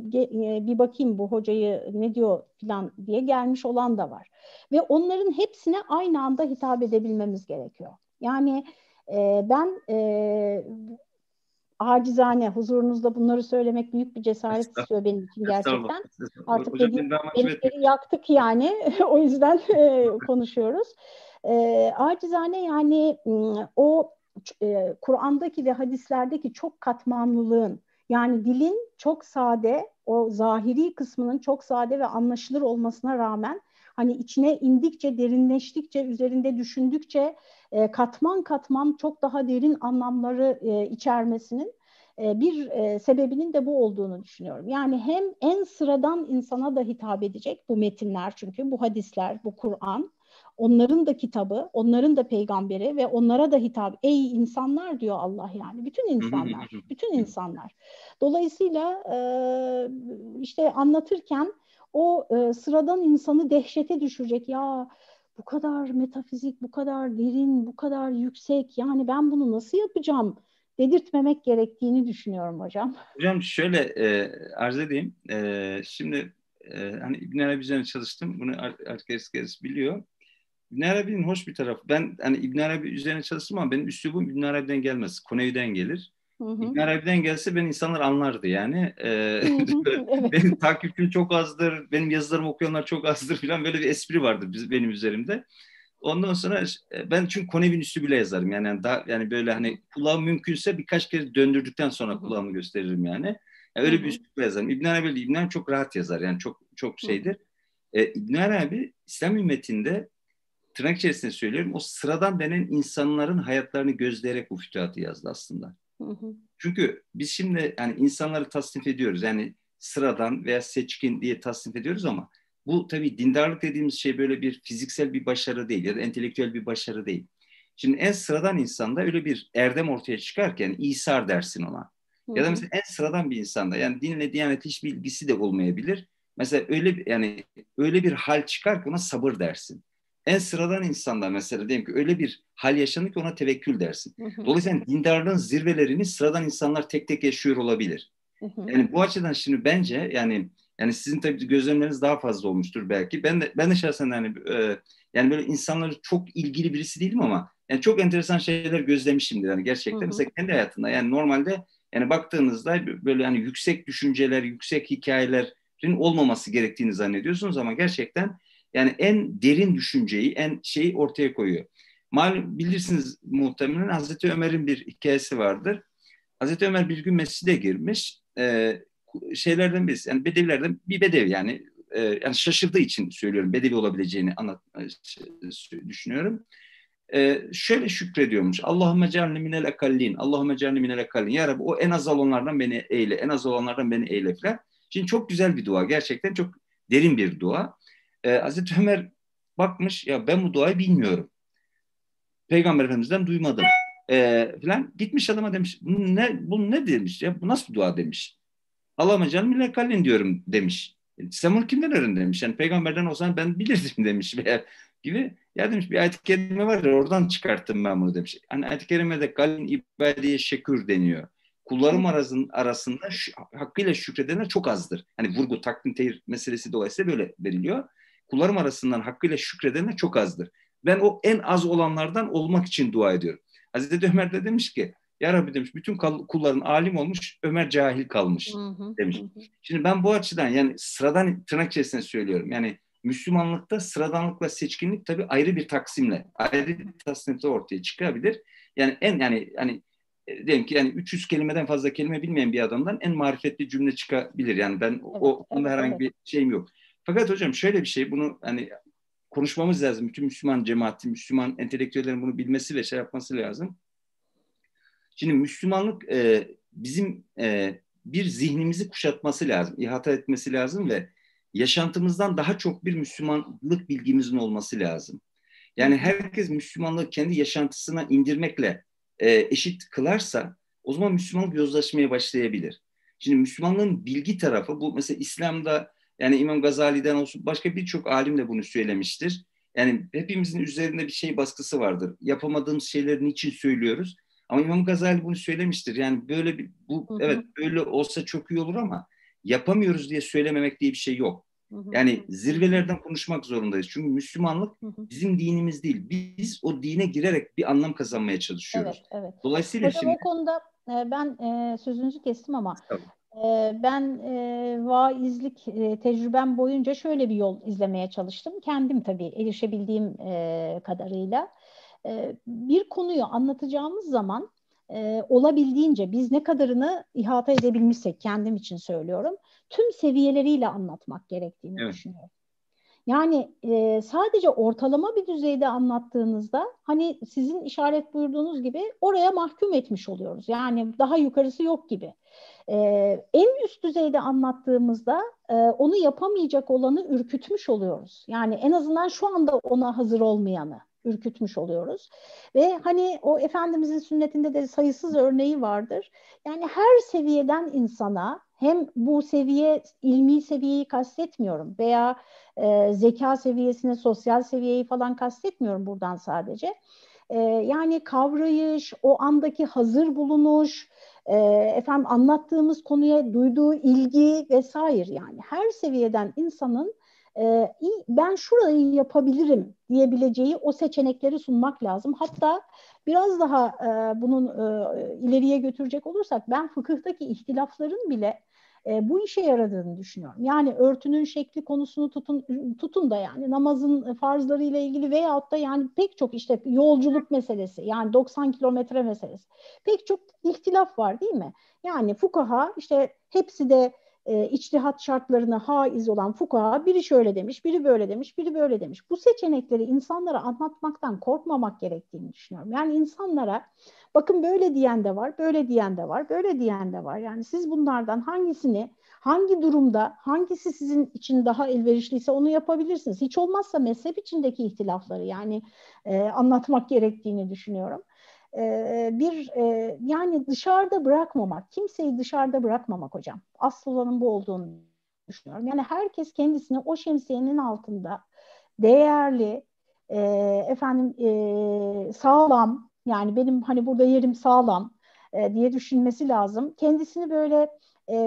bir bakayım bu hocayı ne diyor falan diye gelmiş olan da var. Ve onların hepsine aynı anda hitap edebilmemiz gerekiyor. Yani e, ben e, acizane huzurunuzda bunları söylemek büyük bir cesaret istiyor benim için gerçekten. Artık Hocam, dediğim, yaktık yani o yüzden e, konuşuyoruz. E, acizane yani o e, Kur'an'daki ve hadislerdeki çok katmanlılığın yani dilin çok sade, o zahiri kısmının çok sade ve anlaşılır olmasına rağmen hani içine indikçe, derinleştikçe, üzerinde düşündükçe e, katman katman çok daha derin anlamları e, içermesinin e, bir e, sebebinin de bu olduğunu düşünüyorum. Yani hem en sıradan insana da hitap edecek bu metinler çünkü bu hadisler, bu Kur'an onların da kitabı, onların da peygamberi ve onlara da hitap. Ey insanlar diyor Allah yani. Bütün insanlar, bütün insanlar. Dolayısıyla e, işte anlatırken o e, sıradan insanı dehşete düşürecek. Ya bu kadar metafizik, bu kadar derin, bu kadar yüksek. Yani ben bunu nasıl yapacağım dedirtmemek gerektiğini düşünüyorum hocam. Hocam şöyle e, arz edeyim. E, şimdi e, hani İbn Arabi üzerine çalıştım. Bunu herkes herkes biliyor. İbn Arabi'nin hoş bir tarafı. Ben hani İbn Arabi üzerine çalıştım ama benim üslubum İbn Arabi'den gelmez. Konevi'den gelir. Hı hı. İbn Arabi'den gelse ben insanlar anlardı yani. Ee, evet. benim takipçim çok azdır, benim yazılarımı okuyanlar çok azdır falan böyle bir espri vardır biz, benim üzerimde. Ondan sonra e, ben çünkü Konevi'nin üstü bile yazarım yani daha yani böyle hani kulağım mümkünse birkaç kere döndürdükten sonra kulağımı gösteririm yani. yani öyle bir üslup yazarım. İbn Arabi İbn Arabi çok rahat yazar yani çok çok şeydir. Ee, İbn Arabi İslam ümmetinde tırnak içerisinde söylüyorum o sıradan denen insanların hayatlarını gözleyerek bu fütühatı yazdı aslında. Hı hı. Çünkü biz şimdi yani insanları tasnif ediyoruz. Yani sıradan veya seçkin diye tasnif ediyoruz ama bu tabii dindarlık dediğimiz şey böyle bir fiziksel bir başarı değil ya da entelektüel bir başarı değil. Şimdi en sıradan insanda öyle bir erdem ortaya çıkarken İsar dersin ona. Ya da mesela en sıradan bir insanda yani dinle diyanet hiçbir ilgisi de olmayabilir. Mesela öyle yani öyle bir hal çıkar ki ona sabır dersin en sıradan insanda mesela diyelim ki öyle bir hal yaşanır ki ona tevekkül dersin. Dolayısıyla dindarlığın zirvelerini sıradan insanlar tek tek yaşıyor olabilir. Yani bu açıdan şimdi bence yani yani sizin tabii gözlemleriniz daha fazla olmuştur belki. Ben de ben de şahsen yani e, yani böyle insanları çok ilgili birisi değilim ama yani çok enteresan şeyler gözlemişimdir yani gerçekten. Hı hı. Mesela kendi hayatında yani normalde yani baktığınızda böyle yani yüksek düşünceler, yüksek hikayelerin olmaması gerektiğini zannediyorsunuz ama gerçekten yani en derin düşünceyi, en şeyi ortaya koyuyor. Malum bilirsiniz muhtemelen Hazreti Ömer'in bir hikayesi vardır. Hazreti Ömer bir gün mescide girmiş. E, şeylerden birisi, yani bedevilerden bir bedevi yani e, yani şaşırdığı için söylüyorum bedevi olabileceğini anlat e, düşünüyorum. E, şöyle şükrediyormuş. Allahümme cealni minel ekallin. Allahümme cealni minel ekallin. Ya Rabbi o en az olanlardan beni eyle. En az olanlardan beni eyle falan. Şimdi çok güzel bir dua. Gerçekten çok derin bir dua e, Hazreti Ömer bakmış ya ben bu duayı bilmiyorum. Peygamber Efendimiz'den duymadım. E, falan gitmiş adama demiş bu ne, bu ne demiş ya bu nasıl bir dua demiş. Allah'ıma canım ile kallin diyorum demiş. E, sen bunu kimden öğrendin demiş. Yani peygamberden o zaman ben bilirdim demiş veya gibi. Ya demiş bir ayet-i kerime var ya oradan çıkarttım ben bunu demiş. Hani ayet-i kerimede kallin ibadiye şekür deniyor. Kullarım arasın, arasında şu, hakkıyla şükredenler çok azdır. Hani vurgu, takdim, teyir meselesi dolayısıyla böyle veriliyor kullarım arasından hakkıyla şükredenler çok azdır. Ben o en az olanlardan olmak için dua ediyorum. Hazreti Ömer de demiş ki ya Rabbi demiş bütün kulların alim olmuş Ömer cahil kalmış demiş. Şimdi ben bu açıdan yani sıradan tırnak içerisinde söylüyorum. Yani Müslümanlıkta sıradanlıkla seçkinlik tabii ayrı bir taksimle, ayrı bir tasnifte ortaya çıkabilir. Yani en yani hani diyelim ki yani 300 kelimeden fazla kelime bilmeyen bir adamdan en marifetli cümle çıkabilir. Yani ben evet, o konuda evet, herhangi evet. bir şeyim yok. Fakat hocam şöyle bir şey bunu hani konuşmamız lazım. Bütün Müslüman cemaati, Müslüman entelektüellerin bunu bilmesi ve şey yapması lazım. Şimdi Müslümanlık e, bizim e, bir zihnimizi kuşatması lazım, ihata etmesi lazım ve yaşantımızdan daha çok bir Müslümanlık bilgimizin olması lazım. Yani herkes Müslümanlığı kendi yaşantısına indirmekle e, eşit kılarsa o zaman Müslümanlık yozlaşmaya başlayabilir. Şimdi Müslümanlığın bilgi tarafı bu mesela İslam'da yani İmam Gazali'den olsun başka birçok alim de bunu söylemiştir. Yani hepimizin üzerinde bir şey baskısı vardır. Yapamadığımız şeyleri niçin söylüyoruz? Ama İmam Gazali bunu söylemiştir. Yani böyle bir bu hı hı. evet böyle olsa çok iyi olur ama yapamıyoruz diye söylememek diye bir şey yok. Hı hı. Yani zirvelerden konuşmak zorundayız. Çünkü Müslümanlık hı hı. bizim dinimiz değil. Biz o dine girerek bir anlam kazanmaya çalışıyoruz. Evet, evet. Dolayısıyla Hocam şimdi... o konuda e, ben e, sözünüzü kestim ama Tabii. Ee, ben e, vaizlik e, tecrübem boyunca şöyle bir yol izlemeye çalıştım. Kendim tabii erişebildiğim e, kadarıyla. Bir konuyu anlatacağımız zaman olabildiğince biz ne kadarını ihata edebilmişsek kendim için söylüyorum. Tüm seviyeleriyle anlatmak gerektiğini evet. düşünüyorum. Yani e, sadece ortalama bir düzeyde anlattığınızda hani sizin işaret buyurduğunuz gibi oraya mahkum etmiş oluyoruz. Yani daha yukarısı yok gibi. E, en üst düzeyde anlattığımızda e, onu yapamayacak olanı ürkütmüş oluyoruz. Yani en azından şu anda ona hazır olmayanı ürkütmüş oluyoruz. Ve hani o Efendimizin sünnetinde de sayısız örneği vardır. Yani her seviyeden insana hem bu seviye ilmi seviyeyi kastetmiyorum veya e, zeka seviyesine sosyal seviyeyi falan kastetmiyorum buradan sadece. e, yani kavrayış, o andaki hazır bulunuş, e, efendim anlattığımız konuya duyduğu ilgi vesaire yani her seviyeden insanın e, ben şurayı yapabilirim diyebileceği o seçenekleri sunmak lazım. Hatta biraz daha e, bunun e, ileriye götürecek olursak ben fıkıhtaki ihtilafların bile e, bu işe yaradığını düşünüyorum. Yani örtünün şekli konusunu tutun tutun da yani namazın farzları ile ilgili veyahut da yani pek çok işte yolculuk meselesi yani 90 kilometre meselesi. Pek çok ihtilaf var değil mi? Yani fukaha işte hepsi de e, içtihat şartlarına haiz olan fukaha biri şöyle demiş, biri böyle demiş, biri böyle demiş. Bu seçenekleri insanlara anlatmaktan korkmamak gerektiğini düşünüyorum. Yani insanlara bakın böyle diyen de var, böyle diyen de var, böyle diyen de var. Yani siz bunlardan hangisini, hangi durumda, hangisi sizin için daha elverişliyse onu yapabilirsiniz. Hiç olmazsa mezhep içindeki ihtilafları yani e, anlatmak gerektiğini düşünüyorum bir yani dışarıda bırakmamak, kimseyi dışarıda bırakmamak hocam. Asıl olanın bu olduğunu düşünüyorum. Yani herkes kendisini o şemsiyenin altında değerli, efendim sağlam, yani benim hani burada yerim sağlam diye düşünmesi lazım. Kendisini böyle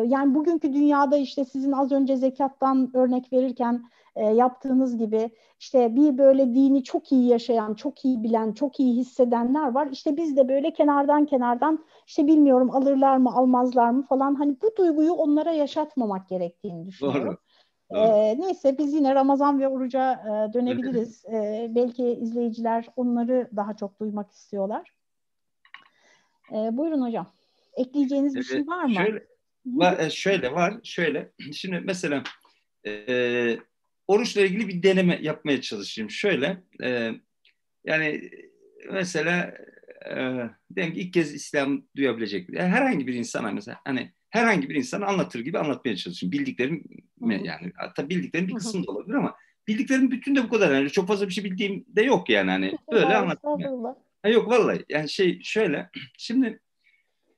yani bugünkü dünyada işte sizin az önce zekattan örnek verirken e, yaptığınız gibi işte bir böyle dini çok iyi yaşayan, çok iyi bilen, çok iyi hissedenler var. İşte biz de böyle kenardan kenardan işte bilmiyorum alırlar mı almazlar mı falan hani bu duyguyu onlara yaşatmamak gerektiğini düşünüyorum. Doğru. Ee, neyse biz yine Ramazan ve oruca e, dönebiliriz. Ee, belki izleyiciler onları daha çok duymak istiyorlar. Ee, buyurun hocam. Ekleyeceğiniz bir şey var mı? Şöyle var, şöyle var. Şöyle. Şimdi mesela e, oruçla ilgili bir deneme yapmaya çalışayım. Şöyle, e, yani mesela e, diyelim ki ilk kez İslam duyabilecek yani herhangi bir insana mesela hani herhangi bir insana anlatır gibi anlatmaya çalışayım. Bildiklerim yani hatta bildiklerim bir kısım da olabilir ama bildiklerim bütün de bu kadar. Yani çok fazla bir şey bildiğim de yok yani hani böyle anlatayım. Ha, yok vallahi yani şey şöyle şimdi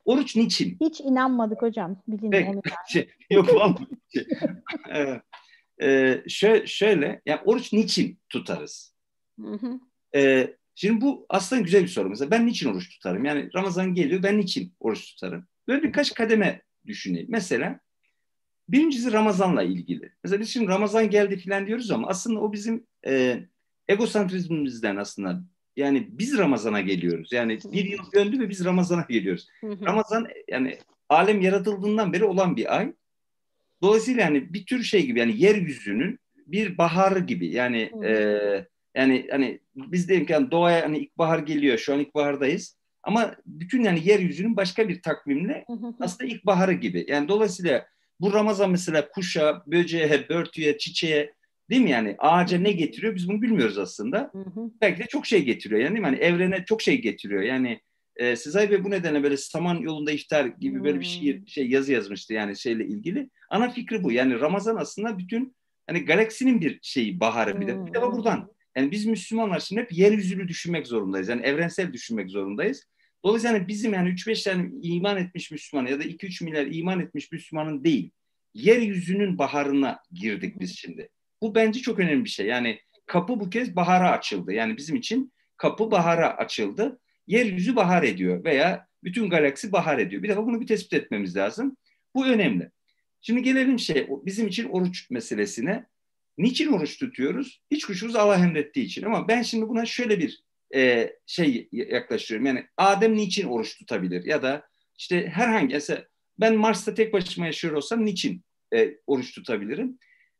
oruç niçin? Hiç inanmadık hocam bilin Peki, onu. Yani. Şey, yok vallahi. şey, e, şöyle, şöyle yani oruç niçin tutarız? Hı hı. E, şimdi bu aslında güzel bir soru. Mesela ben niçin oruç tutarım? Yani Ramazan geliyor ben niçin oruç tutarım? Böyle birkaç kademe düşüneyim. Mesela birincisi Ramazan'la ilgili. Mesela biz şimdi Ramazan geldi falan diyoruz ama aslında o bizim e, egosantrizmimizden aslında yani biz Ramazan'a geliyoruz. Yani bir yıl döndü ve biz Ramazan'a geliyoruz. Ramazan yani alem yaratıldığından beri olan bir ay. Dolayısıyla yani bir tür şey gibi yani yeryüzünün bir baharı gibi yani e, yani hani biz diyelim ki yani doğaya hani ilkbahar geliyor şu an ilkbahardayız ama bütün yani yeryüzünün başka bir takvimle aslında ilkbaharı gibi. Yani dolayısıyla bu Ramazan mesela kuşa, böceğe, börtüye, çiçeğe değil mi yani ağaca ne getiriyor biz bunu bilmiyoruz aslında. Belki de çok şey getiriyor yani değil mi? Yani evrene çok şey getiriyor. Yani e, Sezai Bey bu nedenle böyle saman yolunda iftar gibi böyle bir şiir şey yazı yazmıştı yani şeyle ilgili. Ana fikri bu. Yani Ramazan aslında bütün hani galaksinin bir şeyi baharı bir de bir de buradan. Yani biz Müslümanlar şimdi hep yeryüzülü düşünmek zorundayız. Yani evrensel düşünmek zorundayız. Dolayısıyla yani bizim yani 3-5 tane iman etmiş Müslüman ya da 2-3 milyar iman etmiş Müslümanın değil. Yeryüzünün baharına girdik biz şimdi. Bu bence çok önemli bir şey. Yani kapı bu kez bahara açıldı. Yani bizim için kapı bahara açıldı yeryüzü bahar ediyor veya bütün galaksi bahar ediyor. Bir defa bunu bir tespit etmemiz lazım. Bu önemli. Şimdi gelelim şey bizim için oruç meselesine. Niçin oruç tutuyoruz? Hiç kuşkusuz Allah emrettiği için. Ama ben şimdi buna şöyle bir e, şey yaklaşıyorum. Yani Adem niçin oruç tutabilir? Ya da işte herhangi mesela ben Mars'ta tek başıma yaşıyor olsam niçin e, oruç tutabilirim?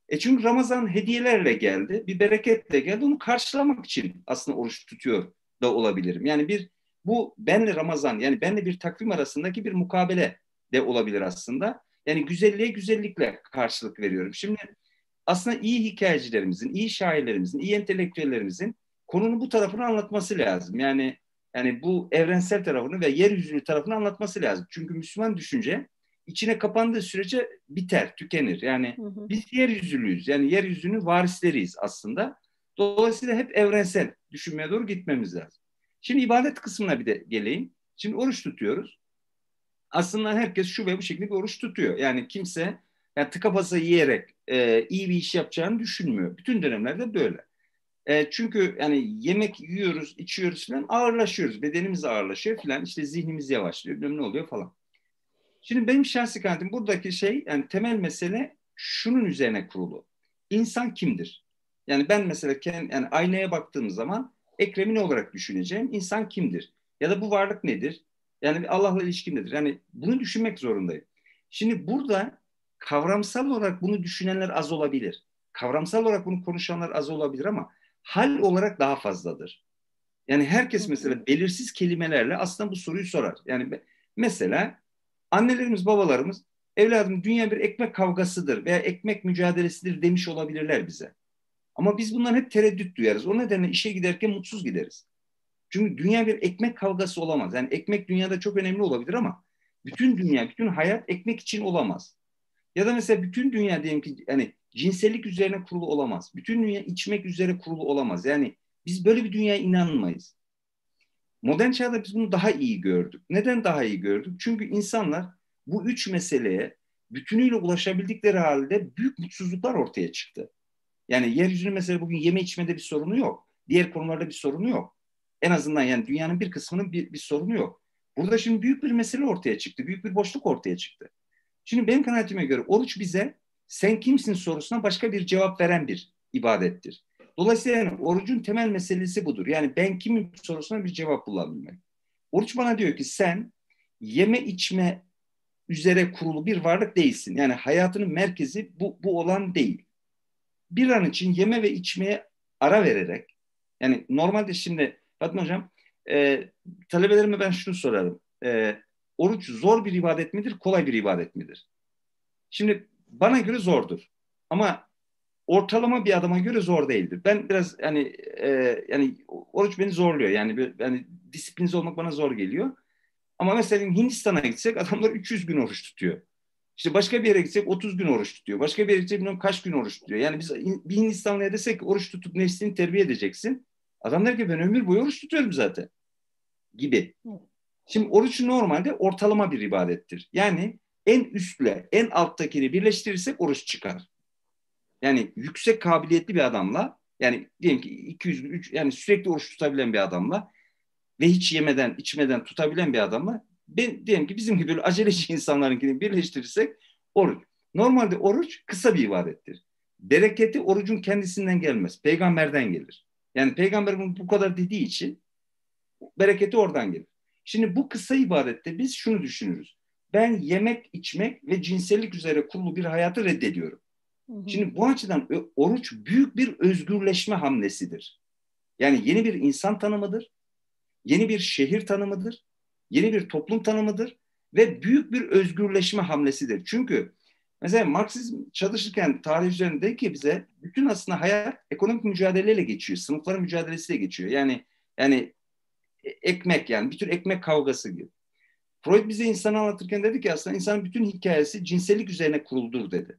E çünkü Ramazan hediyelerle geldi, bir bereketle geldi. Onu karşılamak için aslında oruç tutuyor da olabilirim. Yani bir bu benle Ramazan yani benle bir takvim arasındaki bir mukabele de olabilir aslında. Yani güzelliğe güzellikle karşılık veriyorum. Şimdi aslında iyi hikayecilerimizin, iyi şairlerimizin, iyi entelektüellerimizin konunun bu tarafını anlatması lazım. Yani yani bu evrensel tarafını ve yeryüzülü tarafını anlatması lazım. Çünkü Müslüman düşünce içine kapandığı sürece biter, tükenir. Yani hı hı. biz yeryüzülüyüz. Yani yeryüzünün varisleriyiz aslında. Dolayısıyla hep evrensel düşünmeye doğru gitmemiz lazım. Şimdi ibadet kısmına bir de geleyim. Şimdi oruç tutuyoruz. Aslında herkes şu ve bu şekilde bir oruç tutuyor. Yani kimse yani tıka basa yiyerek e, iyi bir iş yapacağını düşünmüyor. Bütün dönemlerde böyle. E, çünkü yani yemek yiyoruz, içiyoruz falan ağırlaşıyoruz. Bedenimiz ağırlaşıyor falan. İşte zihnimiz yavaşlıyor. Ne oluyor falan. Şimdi benim şahsi kanaatim buradaki şey yani temel mesele şunun üzerine kurulu. İnsan kimdir? Yani ben mesela kendi, yani aynaya baktığım zaman Ekrem'i ne olarak düşüneceğim? İnsan kimdir? Ya da bu varlık nedir? Yani Allah'la ilişkim nedir? Yani bunu düşünmek zorundayım. Şimdi burada kavramsal olarak bunu düşünenler az olabilir. Kavramsal olarak bunu konuşanlar az olabilir ama hal olarak daha fazladır. Yani herkes mesela belirsiz kelimelerle aslında bu soruyu sorar. Yani mesela annelerimiz, babalarımız evladım dünya bir ekmek kavgasıdır veya ekmek mücadelesidir demiş olabilirler bize. Ama biz bundan hep tereddüt duyarız. O nedenle işe giderken mutsuz gideriz. Çünkü dünya bir ekmek kavgası olamaz. Yani ekmek dünyada çok önemli olabilir ama bütün dünya, bütün hayat ekmek için olamaz. Ya da mesela bütün dünya diyelim ki yani cinsellik üzerine kurulu olamaz. Bütün dünya içmek üzere kurulu olamaz. Yani biz böyle bir dünyaya inanmayız. Modern çağda biz bunu daha iyi gördük. Neden daha iyi gördük? Çünkü insanlar bu üç meseleye bütünüyle ulaşabildikleri halde büyük mutsuzluklar ortaya çıktı. Yani yeryüzünün mesela bugün yeme içmede bir sorunu yok. Diğer konularda bir sorunu yok. En azından yani dünyanın bir kısmının bir, bir sorunu yok. Burada şimdi büyük bir mesele ortaya çıktı. Büyük bir boşluk ortaya çıktı. Şimdi benim kanaatime göre oruç bize sen kimsin sorusuna başka bir cevap veren bir ibadettir. Dolayısıyla yani orucun temel meselesi budur. Yani ben kimim sorusuna bir cevap bulabilmek. Oruç bana diyor ki sen yeme içme üzere kurulu bir varlık değilsin. Yani hayatının merkezi bu, bu olan değil. Bir an için yeme ve içmeye ara vererek yani normalde şimdi Fatma Hocam e, talebelerime ben şunu sorarım. E, oruç zor bir ibadet midir, kolay bir ibadet midir? Şimdi bana göre zordur. Ama ortalama bir adama göre zor değildir. Ben biraz yani e, yani oruç beni zorluyor. Yani yani disiplinize olmak bana zor geliyor. Ama mesela Hindistan'a gitsek adamlar 300 gün oruç tutuyor. İşte başka bir yere gitsek 30 gün oruç tutuyor. Başka bir yere gitsek bilmem kaç gün oruç tutuyor. Yani biz bir Hindistanlıya desek oruç tutup nefsini terbiye edeceksin. Adam der ki ben ömür boyu oruç tutuyorum zaten. Gibi. Şimdi oruç normalde ortalama bir ibadettir. Yani en üstle en alttakini birleştirirsek oruç çıkar. Yani yüksek kabiliyetli bir adamla yani diyelim ki 200 gün 3 yani sürekli oruç tutabilen bir adamla ve hiç yemeden içmeden tutabilen bir adamla ben diyelim ki bizim gibi böyle aceleci insanlarınkini birleştirirsek oruç. Normalde oruç kısa bir ibadettir. Bereketi orucun kendisinden gelmez. Peygamberden gelir. Yani peygamber bunu bu kadar dediği için bereketi oradan gelir. Şimdi bu kısa ibadette biz şunu düşünürüz. Ben yemek, içmek ve cinsellik üzere kurulu bir hayatı reddediyorum. Hı hı. Şimdi bu açıdan oruç büyük bir özgürleşme hamlesidir. Yani yeni bir insan tanımıdır. Yeni bir şehir tanımıdır. Yeni bir toplum tanımıdır. Ve büyük bir özgürleşme hamlesidir. Çünkü mesela Marksizm çalışırken tarih üzerinde ki bize bütün aslında hayat ekonomik mücadeleyle geçiyor. Sınıfların mücadelesiyle geçiyor. Yani yani ekmek yani bir tür ekmek kavgası gibi. Freud bize insanı anlatırken dedi ki aslında insanın bütün hikayesi cinsellik üzerine kuruldur dedi.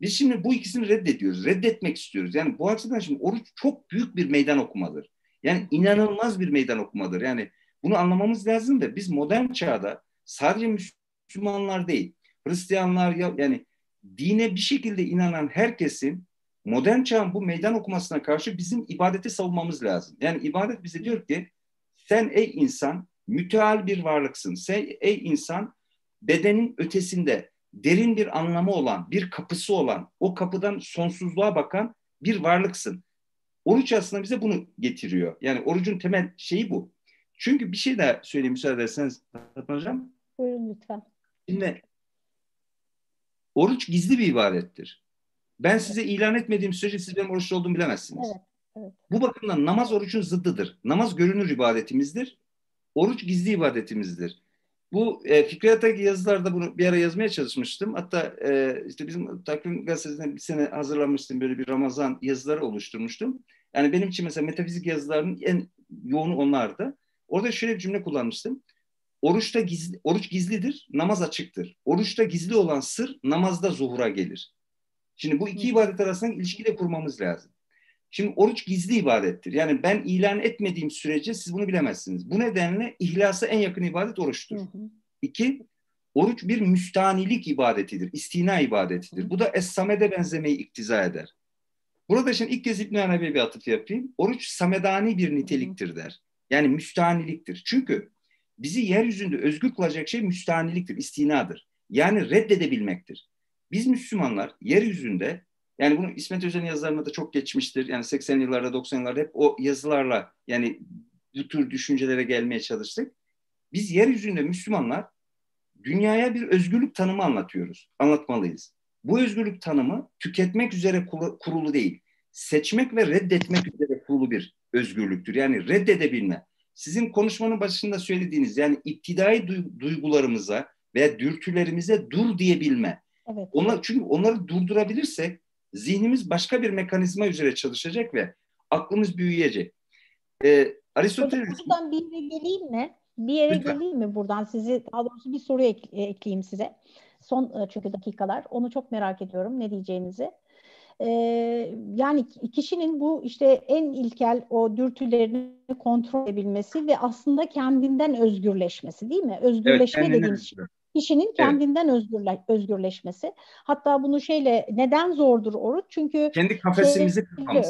Biz şimdi bu ikisini reddediyoruz. Reddetmek istiyoruz. Yani bu açıdan şimdi oruç çok büyük bir meydan okumadır. Yani inanılmaz bir meydan okumadır. Yani bunu anlamamız lazım da biz modern çağda sadece Müslümanlar değil, Hristiyanlar yani dine bir şekilde inanan herkesin modern çağın bu meydan okumasına karşı bizim ibadeti savunmamız lazım. Yani ibadet bize diyor ki sen ey insan müteal bir varlıksın. Sen ey insan bedenin ötesinde derin bir anlamı olan, bir kapısı olan, o kapıdan sonsuzluğa bakan bir varlıksın. Oruç aslında bize bunu getiriyor. Yani orucun temel şeyi bu. Çünkü bir şey daha söyleyeyim müsaade ederseniz Fatma Hocam. Buyurun lütfen. Şimdi oruç gizli bir ibadettir. Ben size ilan etmediğim sürece siz benim oruçlu olduğumu bilemezsiniz. Evet. Evet. Bu bakımdan namaz orucun zıddıdır. Namaz görünür ibadetimizdir. Oruç gizli ibadetimizdir. Bu e, Fikriyat'taki yazılarda bunu bir ara yazmaya çalışmıştım. Hatta e, işte bizim takvim gazetesinde bir sene hazırlamıştım. Böyle bir Ramazan yazıları oluşturmuştum. Yani benim için mesela metafizik yazılarının en yoğunu onlardı. Orada şöyle bir cümle kullanmıştım. Oruçta gizli, oruç gizlidir, namaz açıktır. Oruçta gizli olan sır namazda zuhura gelir. Şimdi bu iki ibadet arasında ilişki de kurmamız lazım. Şimdi oruç gizli ibadettir. Yani ben ilan etmediğim sürece siz bunu bilemezsiniz. Bu nedenle ihlasa en yakın ibadet oruçtur. Hı hı. İki, oruç bir müstanilik ibadetidir, istina ibadetidir. Hı. Bu da Es-Samed'e benzemeyi iktiza eder. Burada şimdi ilk kez İbn Arabi'ye bir atıf yapayım. Oruç samedani bir niteliktir der. Yani müstahaniliktir. Çünkü bizi yeryüzünde özgür kılacak şey müstahaniliktir, istinadır. Yani reddedebilmektir. Biz Müslümanlar yeryüzünde yani bunu İsmet Özel'in yazılarında da çok geçmiştir. Yani 80 yıllarda 90 yıllarda hep o yazılarla yani bu tür düşüncelere gelmeye çalıştık. Biz yeryüzünde Müslümanlar dünyaya bir özgürlük tanımı anlatıyoruz. Anlatmalıyız. Bu özgürlük tanımı tüketmek üzere kurulu değil. Seçmek ve reddetmek üzere kurulu bir özgürlüktür. Yani reddedebilme. Sizin konuşmanın başında söylediğiniz yani iptidai duygularımıza veya dürtülerimize dur diyebilme. Evet. Onlar, çünkü onları durdurabilirsek zihnimiz başka bir mekanizma üzere çalışacak ve aklımız büyüyecek. Ee, Aristoteles... Buradan bir yere geleyim mi? Bir yere Lütfen. geleyim mi buradan? Sizi daha doğrusu bir soru ek, ekleyeyim size. Son e, çünkü dakikalar. Onu çok merak ediyorum ne diyeceğinizi. Ee, yani kişinin bu işte en ilkel o dürtülerini kontrol edebilmesi ve aslında kendinden özgürleşmesi değil mi? Özgürleşme evet, dediğimiz şey. Kişinin kendinden evet. özgürle, özgürleşmesi. Hatta bunu şeyle neden zordur oruç? Çünkü kendi kafesimizi şey,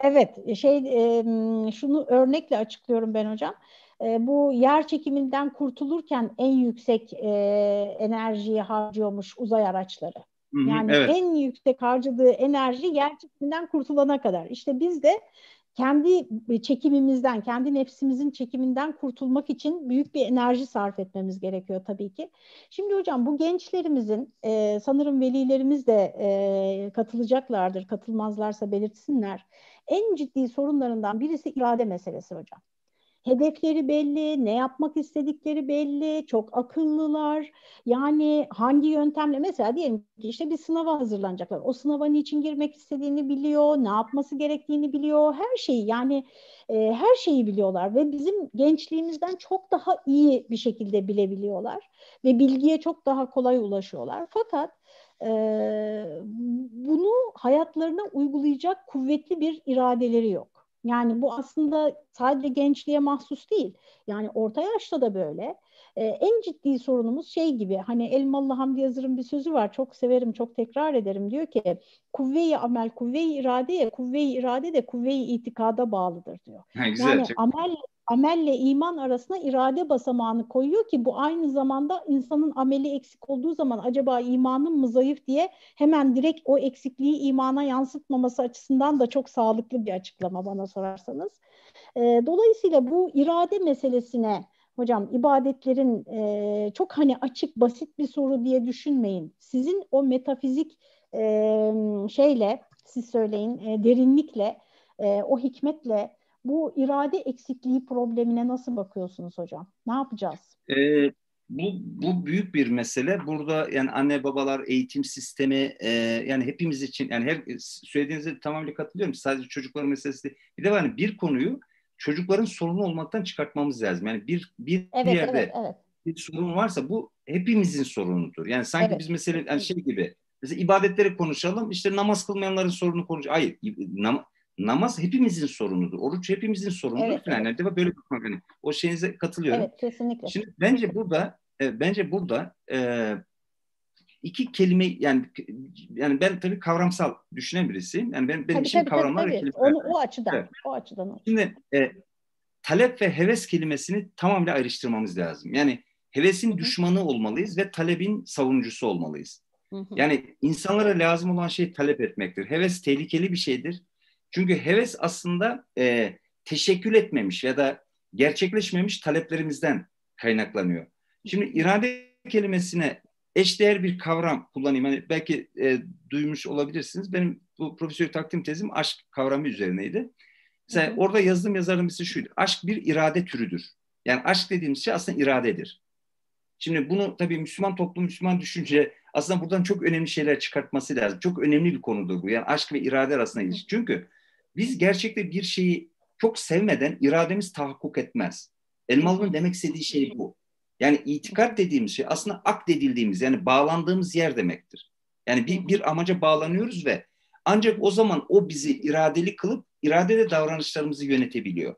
Evet, şey e, şunu örnekle açıklıyorum ben hocam. E, bu yer çekiminden kurtulurken en yüksek e, enerjiyi harcıyormuş uzay araçları. Yani evet. en yüksek harcadığı enerji yer çekiminden kurtulana kadar. İşte biz de kendi çekimimizden, kendi nefsimizin çekiminden kurtulmak için büyük bir enerji sarf etmemiz gerekiyor tabii ki. Şimdi hocam bu gençlerimizin e, sanırım velilerimiz de e, katılacaklardır, katılmazlarsa belirtsinler. En ciddi sorunlarından birisi irade meselesi hocam. Hedefleri belli, ne yapmak istedikleri belli, çok akıllılar. Yani hangi yöntemle mesela diyelim ki işte bir sınava hazırlanacaklar. O sınava niçin girmek istediğini biliyor, ne yapması gerektiğini biliyor, her şeyi yani e, her şeyi biliyorlar ve bizim gençliğimizden çok daha iyi bir şekilde bilebiliyorlar ve bilgiye çok daha kolay ulaşıyorlar. Fakat e, bunu hayatlarına uygulayacak kuvvetli bir iradeleri yok. Yani bu aslında sadece gençliğe mahsus değil. Yani orta yaşta da böyle. Ee, en ciddi sorunumuz şey gibi hani Elmalı Hamdi Yazır'ın bir sözü var çok severim çok tekrar ederim diyor ki kuvve-i amel kuvve-i iradeye kuvve-i irade de kuvve-i itikada bağlıdır diyor. Ha, güzel, yani çok... amel amelle iman arasına irade basamağını koyuyor ki bu aynı zamanda insanın ameli eksik olduğu zaman acaba imanın mı zayıf diye hemen direkt o eksikliği imana yansıtmaması açısından da çok sağlıklı bir açıklama bana sorarsanız. E, dolayısıyla bu irade meselesine hocam ibadetlerin e, çok hani açık basit bir soru diye düşünmeyin. Sizin o metafizik e, şeyle siz söyleyin e, derinlikle e, o hikmetle bu irade eksikliği problemine nasıl bakıyorsunuz hocam? Ne yapacağız? Ee, bu, bu büyük bir mesele. Burada yani anne babalar, eğitim sistemi e, yani hepimiz için yani her söylediğinize tamamıyla katılıyorum. Sadece çocuklar meselesi Bir de hani bir konuyu çocukların sorunu olmaktan çıkartmamız lazım. Yani bir bir evet, yerde evet, evet. bir sorun varsa bu hepimizin sorunudur. Yani sanki evet. biz mesela yani şey gibi mesela ibadetleri konuşalım işte namaz kılmayanların sorunu konuş. Hayır nam namaz hepimizin sorunudur. Oruç hepimizin sorunudur evet, falan. Evet. Yani böyle bakmak hani o şeyinize katılıyorum. Evet kesinlikle. Şimdi bence burada e, bence burada e, iki kelime yani yani ben tabii kavramsal düşünen birisiyim. Yani ben benim tabii, için tabii, kavramlar tabii, tabii. Onu, o açıdan evet. o açıdan. Şimdi e, talep ve heves kelimesini tamamıyla ayrıştırmamız lazım. Yani hevesin Hı-hı. düşmanı olmalıyız ve talebin savunucusu olmalıyız. Hı-hı. Yani insanlara lazım olan şey talep etmektir. Heves tehlikeli bir şeydir. Çünkü heves aslında e, teşekkül etmemiş ya da gerçekleşmemiş taleplerimizden kaynaklanıyor. Şimdi irade kelimesine eşdeğer bir kavram kullanayım. Hani belki e, duymuş olabilirsiniz. Benim bu profesör takdim tezim aşk kavramı üzerineydi. Mesela hı hı. orada yazdığım yazarın birisi şuydu. Aşk bir irade türüdür. Yani aşk dediğimiz şey aslında iradedir. Şimdi bunu tabii Müslüman toplum, Müslüman düşünce aslında buradan çok önemli şeyler çıkartması lazım. Çok önemli bir konudur bu. Yani aşk ve irade arasında ilişki. Çünkü biz gerçekte bir şeyi çok sevmeden irademiz tahakkuk etmez. Elmalı'nın demek istediği şey bu. Yani itikat dediğimiz şey aslında ak edildiğimiz yani bağlandığımız yer demektir. Yani bir, bir amaca bağlanıyoruz ve ancak o zaman o bizi iradeli kılıp iradede davranışlarımızı yönetebiliyor.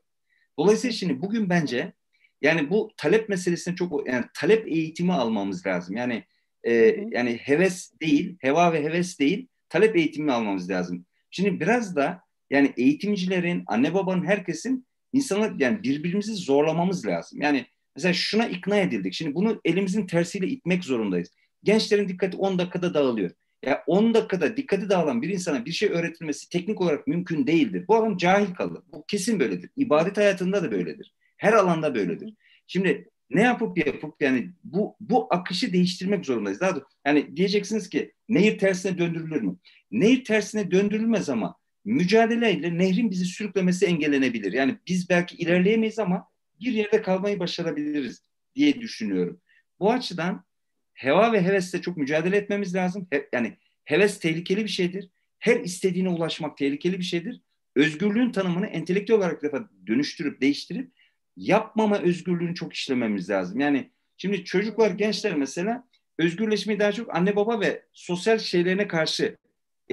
Dolayısıyla şimdi bugün bence yani bu talep meselesine çok yani talep eğitimi almamız lazım. Yani e, yani heves değil, heva ve heves değil, talep eğitimi almamız lazım. Şimdi biraz da yani eğitimcilerin, anne babanın, herkesin insanlar yani birbirimizi zorlamamız lazım. Yani mesela şuna ikna edildik. Şimdi bunu elimizin tersiyle itmek zorundayız. Gençlerin dikkati 10 dakikada dağılıyor. Ya 10 dakikada dikkati dağılan bir insana bir şey öğretilmesi teknik olarak mümkün değildir. Bu adam cahil kalır. Bu kesin böyledir. İbadet hayatında da böyledir. Her alanda böyledir. Şimdi ne yapıp yapıp yani bu bu akışı değiştirmek zorundayız. Daha doğrusu, yani diyeceksiniz ki nehir tersine döndürülür mü? Nehir tersine döndürülmez ama mücadeleyle nehrin bizi sürüklemesi engellenebilir. Yani biz belki ilerleyemeyiz ama bir yerde kalmayı başarabiliriz diye düşünüyorum. Bu açıdan heva ve hevesle çok mücadele etmemiz lazım. He, yani heves tehlikeli bir şeydir. Her istediğine ulaşmak tehlikeli bir şeydir. Özgürlüğün tanımını entelektüel olarak defa dönüştürüp değiştirip yapmama özgürlüğünü çok işlememiz lazım. Yani şimdi çocuklar, gençler mesela özgürleşmeyi daha çok anne baba ve sosyal şeylerine karşı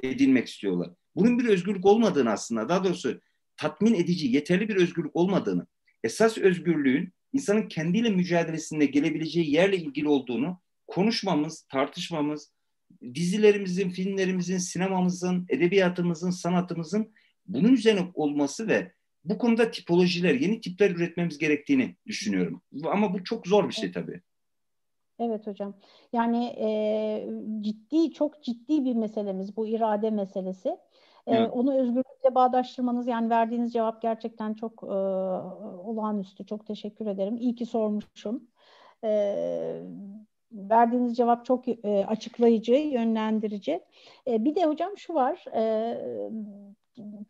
edinmek istiyorlar. Bunun bir özgürlük olmadığını aslında daha doğrusu tatmin edici, yeterli bir özgürlük olmadığını, esas özgürlüğün insanın kendiyle mücadelesinde gelebileceği yerle ilgili olduğunu konuşmamız, tartışmamız, dizilerimizin, filmlerimizin, sinemamızın, edebiyatımızın, sanatımızın bunun üzerine olması ve bu konuda tipolojiler, yeni tipler üretmemiz gerektiğini düşünüyorum. Ama bu çok zor bir şey tabii. Evet hocam. Yani e, ciddi, çok ciddi bir meselemiz bu irade meselesi. E, evet. Onu özgürlükle bağdaştırmanız yani verdiğiniz cevap gerçekten çok e, olağanüstü. Çok teşekkür ederim. İyi ki sormuşum. E, verdiğiniz cevap çok e, açıklayıcı, yönlendirici. E, bir de hocam şu var. E,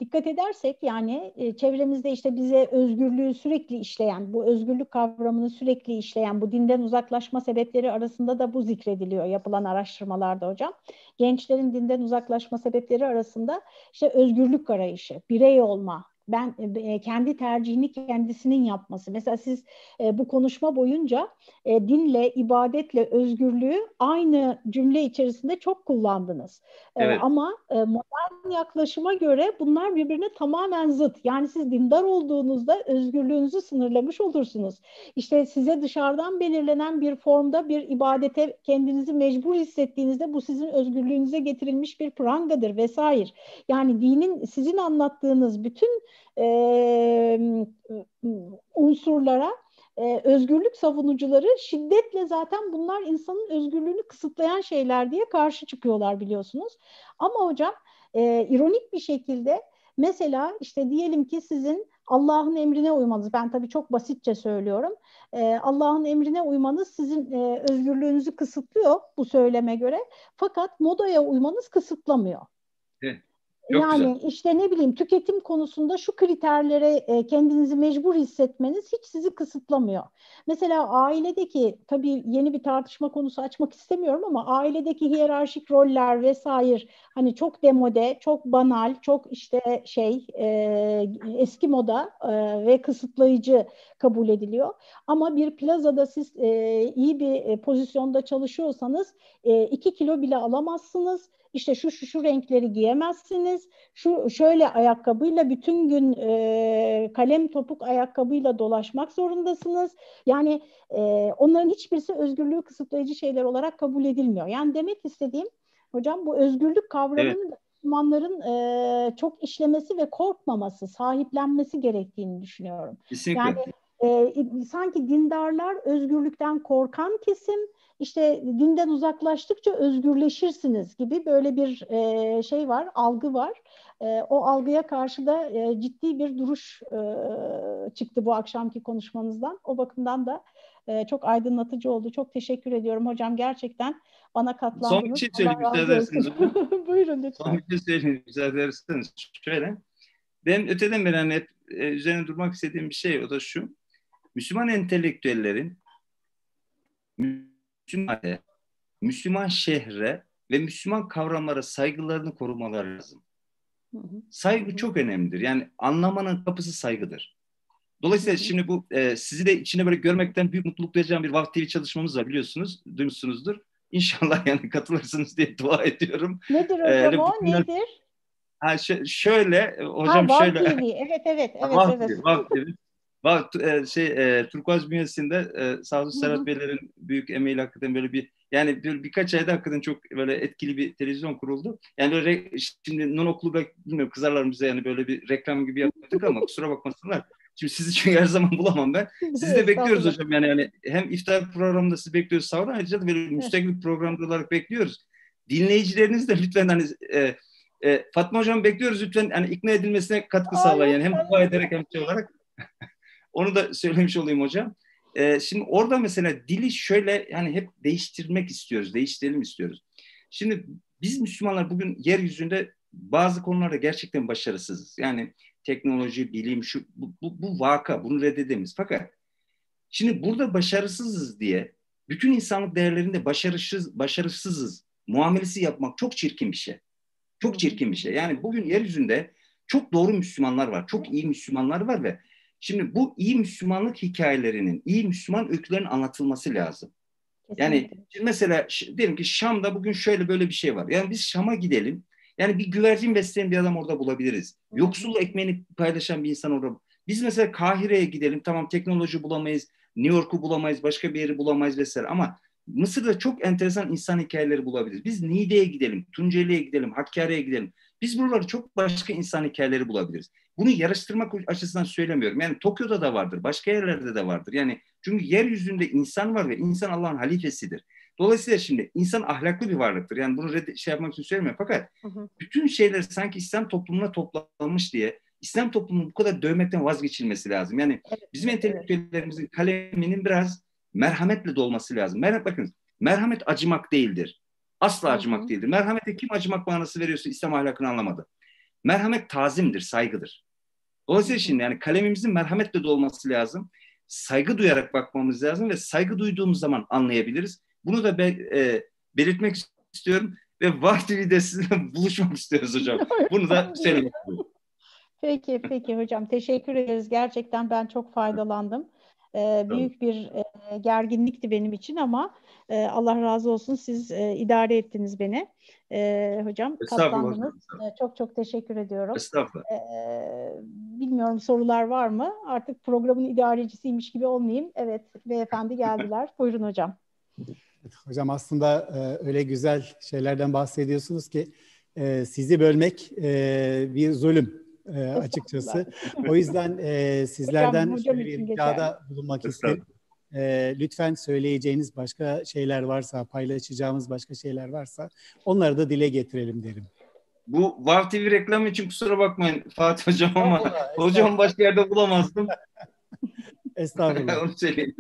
dikkat edersek yani e, çevremizde işte bize özgürlüğü sürekli işleyen, bu özgürlük kavramını sürekli işleyen, bu dinden uzaklaşma sebepleri arasında da bu zikrediliyor yapılan araştırmalarda hocam. Gençlerin dinden uzaklaşma sebepleri arasında işte özgürlük arayışı, birey olma, ben e, kendi tercihini kendisinin yapması. Mesela siz e, bu konuşma boyunca e, dinle, ibadetle özgürlüğü aynı cümle içerisinde çok kullandınız. E, evet. Ama e, modern yaklaşıma göre bunlar birbirine tamamen zıt. Yani siz dindar olduğunuzda özgürlüğünüzü sınırlamış olursunuz. İşte size dışarıdan belirlenen bir formda bir ibadete kendinizi mecbur hissettiğinizde bu sizin özgürlüğünüze getirilmiş bir prangadır vesaire. Yani dinin sizin anlattığınız bütün e, unsurlara e, özgürlük savunucuları şiddetle zaten bunlar insanın özgürlüğünü kısıtlayan şeyler diye karşı çıkıyorlar biliyorsunuz. Ama hocam e, ironik bir şekilde mesela işte diyelim ki sizin Allah'ın emrine uymanız, ben tabii çok basitçe söylüyorum, e, Allah'ın emrine uymanız sizin e, özgürlüğünüzü kısıtlıyor bu söyleme göre. Fakat modaya uymanız kısıtlamıyor. Evet. Yani güzel. işte ne bileyim tüketim konusunda şu kriterlere e, kendinizi mecbur hissetmeniz hiç sizi kısıtlamıyor. Mesela ailedeki tabii yeni bir tartışma konusu açmak istemiyorum ama ailedeki hiyerarşik roller vesaire hani çok demode, çok banal, çok işte şey e, eski moda e, ve kısıtlayıcı kabul ediliyor. Ama bir plazada siz e, iyi bir e, pozisyonda çalışıyorsanız e, iki kilo bile alamazsınız işte şu şu şu renkleri giyemezsiniz. Şu şöyle ayakkabıyla bütün gün e, kalem topuk ayakkabıyla dolaşmak zorundasınız. Yani e, onların hiçbirisi özgürlüğü kısıtlayıcı şeyler olarak kabul edilmiyor. Yani demek istediğim hocam bu özgürlük kavramını evet. Müslümanların e, çok işlemesi ve korkmaması, sahiplenmesi gerektiğini düşünüyorum. Kesinlikle. Yani e, sanki dindarlar özgürlükten korkan kesim, işte dinden uzaklaştıkça özgürleşirsiniz gibi böyle bir e, şey var, algı var. E, o algıya karşı da e, ciddi bir duruş e, çıktı bu akşamki konuşmanızdan. O bakımdan da e, çok aydınlatıcı oldu. Çok teşekkür ediyorum hocam. Gerçekten bana katlandınız. Son bir şey söyleyeyim müsaade ederseniz. Buyurun lütfen. Son bir şey söyleyeyim müsaade ederseniz. Şöyle. Ben öteden beri hani hep e, üzerine durmak istediğim bir şey o da şu. Müslüman entelektüellerin Müslüman, Müslüman şehre ve Müslüman kavramlara saygılarını korumaları lazım. Saygı çok önemlidir. Yani anlamanın kapısı saygıdır. Dolayısıyla şimdi bu e, sizi de içine böyle görmekten büyük mutluluk duyacağım bir Vakti TV çalışmamız var biliyorsunuz, duymuşsunuzdur. İnşallah yani katılırsınız diye dua ediyorum. Nedir hocam ee, o? Nedir? Ha, şöyle e, hocam ha, şöyle. TV. Evet evet evet. Vakti, evet. Vakti, Bak e, şey e, Turkuaz bünyesinde e, sağ olsun Serhat Beylerin büyük emeğiyle hakikaten böyle bir Yani bir, birkaç ayda hakikaten çok böyle etkili bir televizyon kuruldu. Yani böyle şimdi non okulu bilmiyorum kızarlar bize yani böyle bir reklam gibi yaptık ama kusura bakmasınlar. Şimdi sizi çünkü her zaman bulamam ben. Sizi de bekliyoruz hocam yani, yani hem iftar programında sizi bekliyoruz sahura ayrıca da böyle müstakil programda olarak bekliyoruz. Dinleyicileriniz de lütfen hani e, e, Fatma hocam bekliyoruz lütfen hani ikna edilmesine katkı sağlayın. Yani hem dua ederek hem şey olarak. Onu da söylemiş olayım hocam. E, şimdi orada mesela dili şöyle yani hep değiştirmek istiyoruz, değiştirelim istiyoruz. Şimdi biz Müslümanlar bugün yeryüzünde bazı konularda gerçekten başarısızız. Yani teknoloji, bilim, şu bu, bu, bu vaka, bunu reddedemeyiz. Fakat şimdi burada başarısızız diye bütün insanlık değerlerinde başarısız, başarısızız muamelesi yapmak çok çirkin bir şey. Çok çirkin bir şey. Yani bugün yeryüzünde çok doğru Müslümanlar var, çok iyi Müslümanlar var ve şimdi bu iyi Müslümanlık hikayelerinin, iyi Müslüman öykülerin anlatılması lazım. Yani mesela diyelim ki Şam'da bugün şöyle böyle bir şey var. Yani biz Şam'a gidelim. Yani bir güvercin besleyen bir adam orada bulabiliriz. Yoksul ekmeğini paylaşan bir insan orada. Biz mesela Kahire'ye gidelim. Tamam teknoloji bulamayız. New York'u bulamayız. Başka bir yeri bulamayız vesaire. Ama Mısır'da çok enteresan insan hikayeleri bulabiliriz. Biz Niğde'ye gidelim, Tunceli'ye gidelim, Hakkari'ye gidelim. Biz buraları çok başka insan hikayeleri bulabiliriz. Bunu yarıştırmak açısından söylemiyorum. Yani Tokyo'da da vardır, başka yerlerde de vardır. Yani çünkü yeryüzünde insan var ve insan Allah'ın halifesidir. Dolayısıyla şimdi insan ahlaklı bir varlıktır. Yani bunu red- şey yapmak için söylemiyorum. Fakat hı hı. bütün şeyler sanki İslam toplumuna toplanmış diye İslam toplumunun bu kadar dövmekten vazgeçilmesi lazım. Yani evet, bizim entelektüellerimizin kaleminin biraz merhametle dolması lazım. Merhamet bakın merhamet acımak değildir. Asla Hı-hı. acımak değildir. Merhamete kim acımak manası veriyorsa İslam ahlakını anlamadı. Merhamet tazimdir, saygıdır. Dolayısıyla şimdi yani kalemimizin merhametle dolması lazım. Saygı duyarak bakmamız lazım ve saygı duyduğumuz zaman anlayabiliriz. Bunu da be, e, belirtmek istiyorum ve VAR TV'de sizinle buluşmak istiyoruz hocam. Bunu da söylemek istiyorum. Peki, peki hocam. Teşekkür ederiz. Gerçekten ben çok faydalandım. E, büyük bir e, gerginlikti benim için ama e, Allah razı olsun siz e, idare ettiniz beni. E, hocam katlandınız. E, çok çok teşekkür ediyorum. Estağfurullah. E, bilmiyorum sorular var mı? Artık programın idarecisiymiş gibi olmayayım. Evet beyefendi geldiler. Buyurun hocam. Hocam aslında e, öyle güzel şeylerden bahsediyorsunuz ki e, sizi bölmek e, bir zulüm e, açıkçası. o yüzden e, sizlerden hocam, bir ricada bulunmak isterim. E, lütfen söyleyeceğiniz başka şeyler varsa, paylaşacağımız başka şeyler varsa onları da dile getirelim derim. Bu Vav TV reklamı için kusura bakmayın Fatih Hocam ama hocam başka yerde bulamazdım. estağfurullah. Onu söyleyeyim.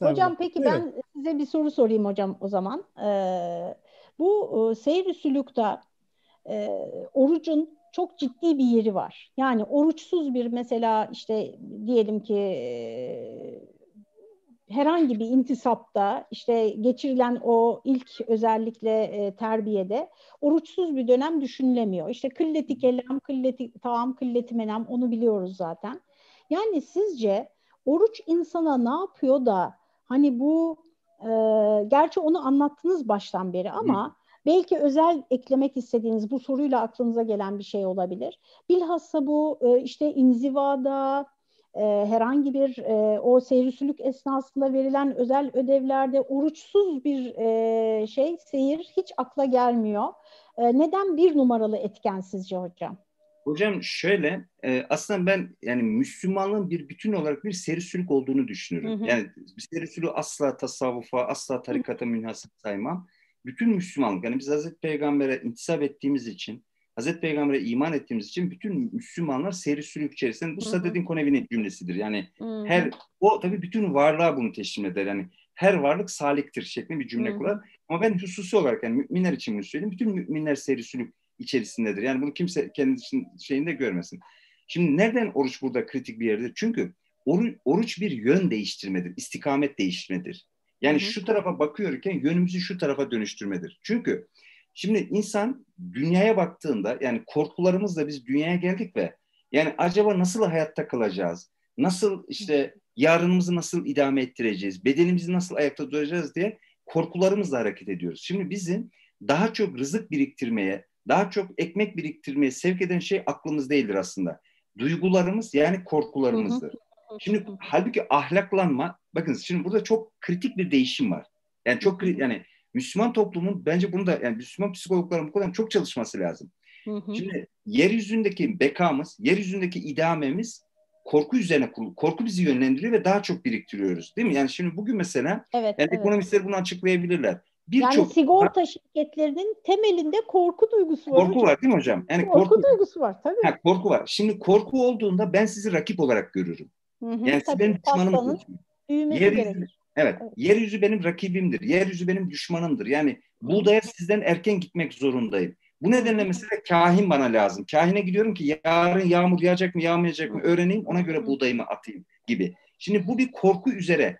Hocam peki Buyurun. ben size bir soru sorayım hocam o zaman. Ee, bu e, seyir sülükte e, orucun çok ciddi bir yeri var. Yani oruçsuz bir mesela işte diyelim ki herhangi bir intisapta işte geçirilen o ilk özellikle e, terbiyede oruçsuz bir dönem düşünülemiyor. İşte kılleti kelam, kılleti taam, kılleti menam onu biliyoruz zaten. Yani sizce oruç insana ne yapıyor da hani bu e, gerçi onu anlattınız baştan beri ama Hı Belki özel eklemek istediğiniz bu soruyla aklınıza gelen bir şey olabilir. Bilhassa bu e, işte inzivada, e, herhangi bir e, o seyrisülük esnasında verilen özel ödevlerde oruçsuz bir şey seyir hiç akla gelmiyor. Neden bir numaralı etken sizce hocam? Hocam şöyle, aslında ben yani Müslümanlığın bir bütün olarak bir serisülük olduğunu düşünüyorum. Hı hı. Yani serisülüğü asla tasavvufa, asla tarikata münhasır saymam bütün Müslümanlık yani biz Hazreti Peygamber'e intisap ettiğimiz için Hazreti Peygamber'e iman ettiğimiz için bütün Müslümanlar seri sülük içerisinde bu Saded'in Konevi'nin cümlesidir. Yani Hı-hı. her o tabii bütün varlığa bunu teslim eder. Yani her varlık saliktir şeklinde bir cümle kurar. Ama ben hususi olarak yani müminler için bunu söyleyeyim. Bütün müminler seri sülük içerisindedir. Yani bunu kimse kendi şeyinde görmesin. Şimdi nereden oruç burada kritik bir yerdir? Çünkü oruç, oruç bir yön değiştirmedir, istikamet değiştirmedir. Yani Hı-hı. şu tarafa bakıyorken yönümüzü şu tarafa dönüştürmedir. Çünkü şimdi insan dünyaya baktığında yani korkularımızla biz dünyaya geldik ve yani acaba nasıl hayatta kalacağız? Nasıl işte yarınımızı nasıl idame ettireceğiz? Bedenimizi nasıl ayakta duracağız diye korkularımızla hareket ediyoruz. Şimdi bizim daha çok rızık biriktirmeye, daha çok ekmek biriktirmeye sevk eden şey aklımız değildir aslında. Duygularımız yani korkularımızdır. Hı hı. Şimdi halbuki ahlaklanma bakın şimdi burada çok kritik bir değişim var. Yani çok yani Müslüman toplumun bence bunu da yani Müslüman psikologların bu konuda çok çalışması lazım. Hı hı. Şimdi yeryüzündeki bekamız, yeryüzündeki idamemiz korku üzerine kurulu. Korku bizi yönlendiriyor ve daha çok biriktiriyoruz. Değil mi? Yani şimdi bugün mesela evet, yani evet. ekonomistler bunu açıklayabilirler. Bir yani çok, sigorta ha, şirketlerinin temelinde korku duygusu var. Korku hocam. var değil mi hocam? Yani korku, korku duygusu var tabii. Ha, korku var. Şimdi korku olduğunda ben sizi rakip olarak görürüm. Hı hı, yani siz benim düşmanım. Yeryüzü, evet, evet. Yeryüzü benim rakibimdir. Yeryüzü benim düşmanımdır. Yani buğdaya sizden erken gitmek zorundayım. Bu nedenle mesela kahin bana lazım. Kahine gidiyorum ki yarın yağmur yağacak mı yağmayacak mı öğreneyim ona göre buğdayımı atayım gibi. Şimdi bu bir korku üzere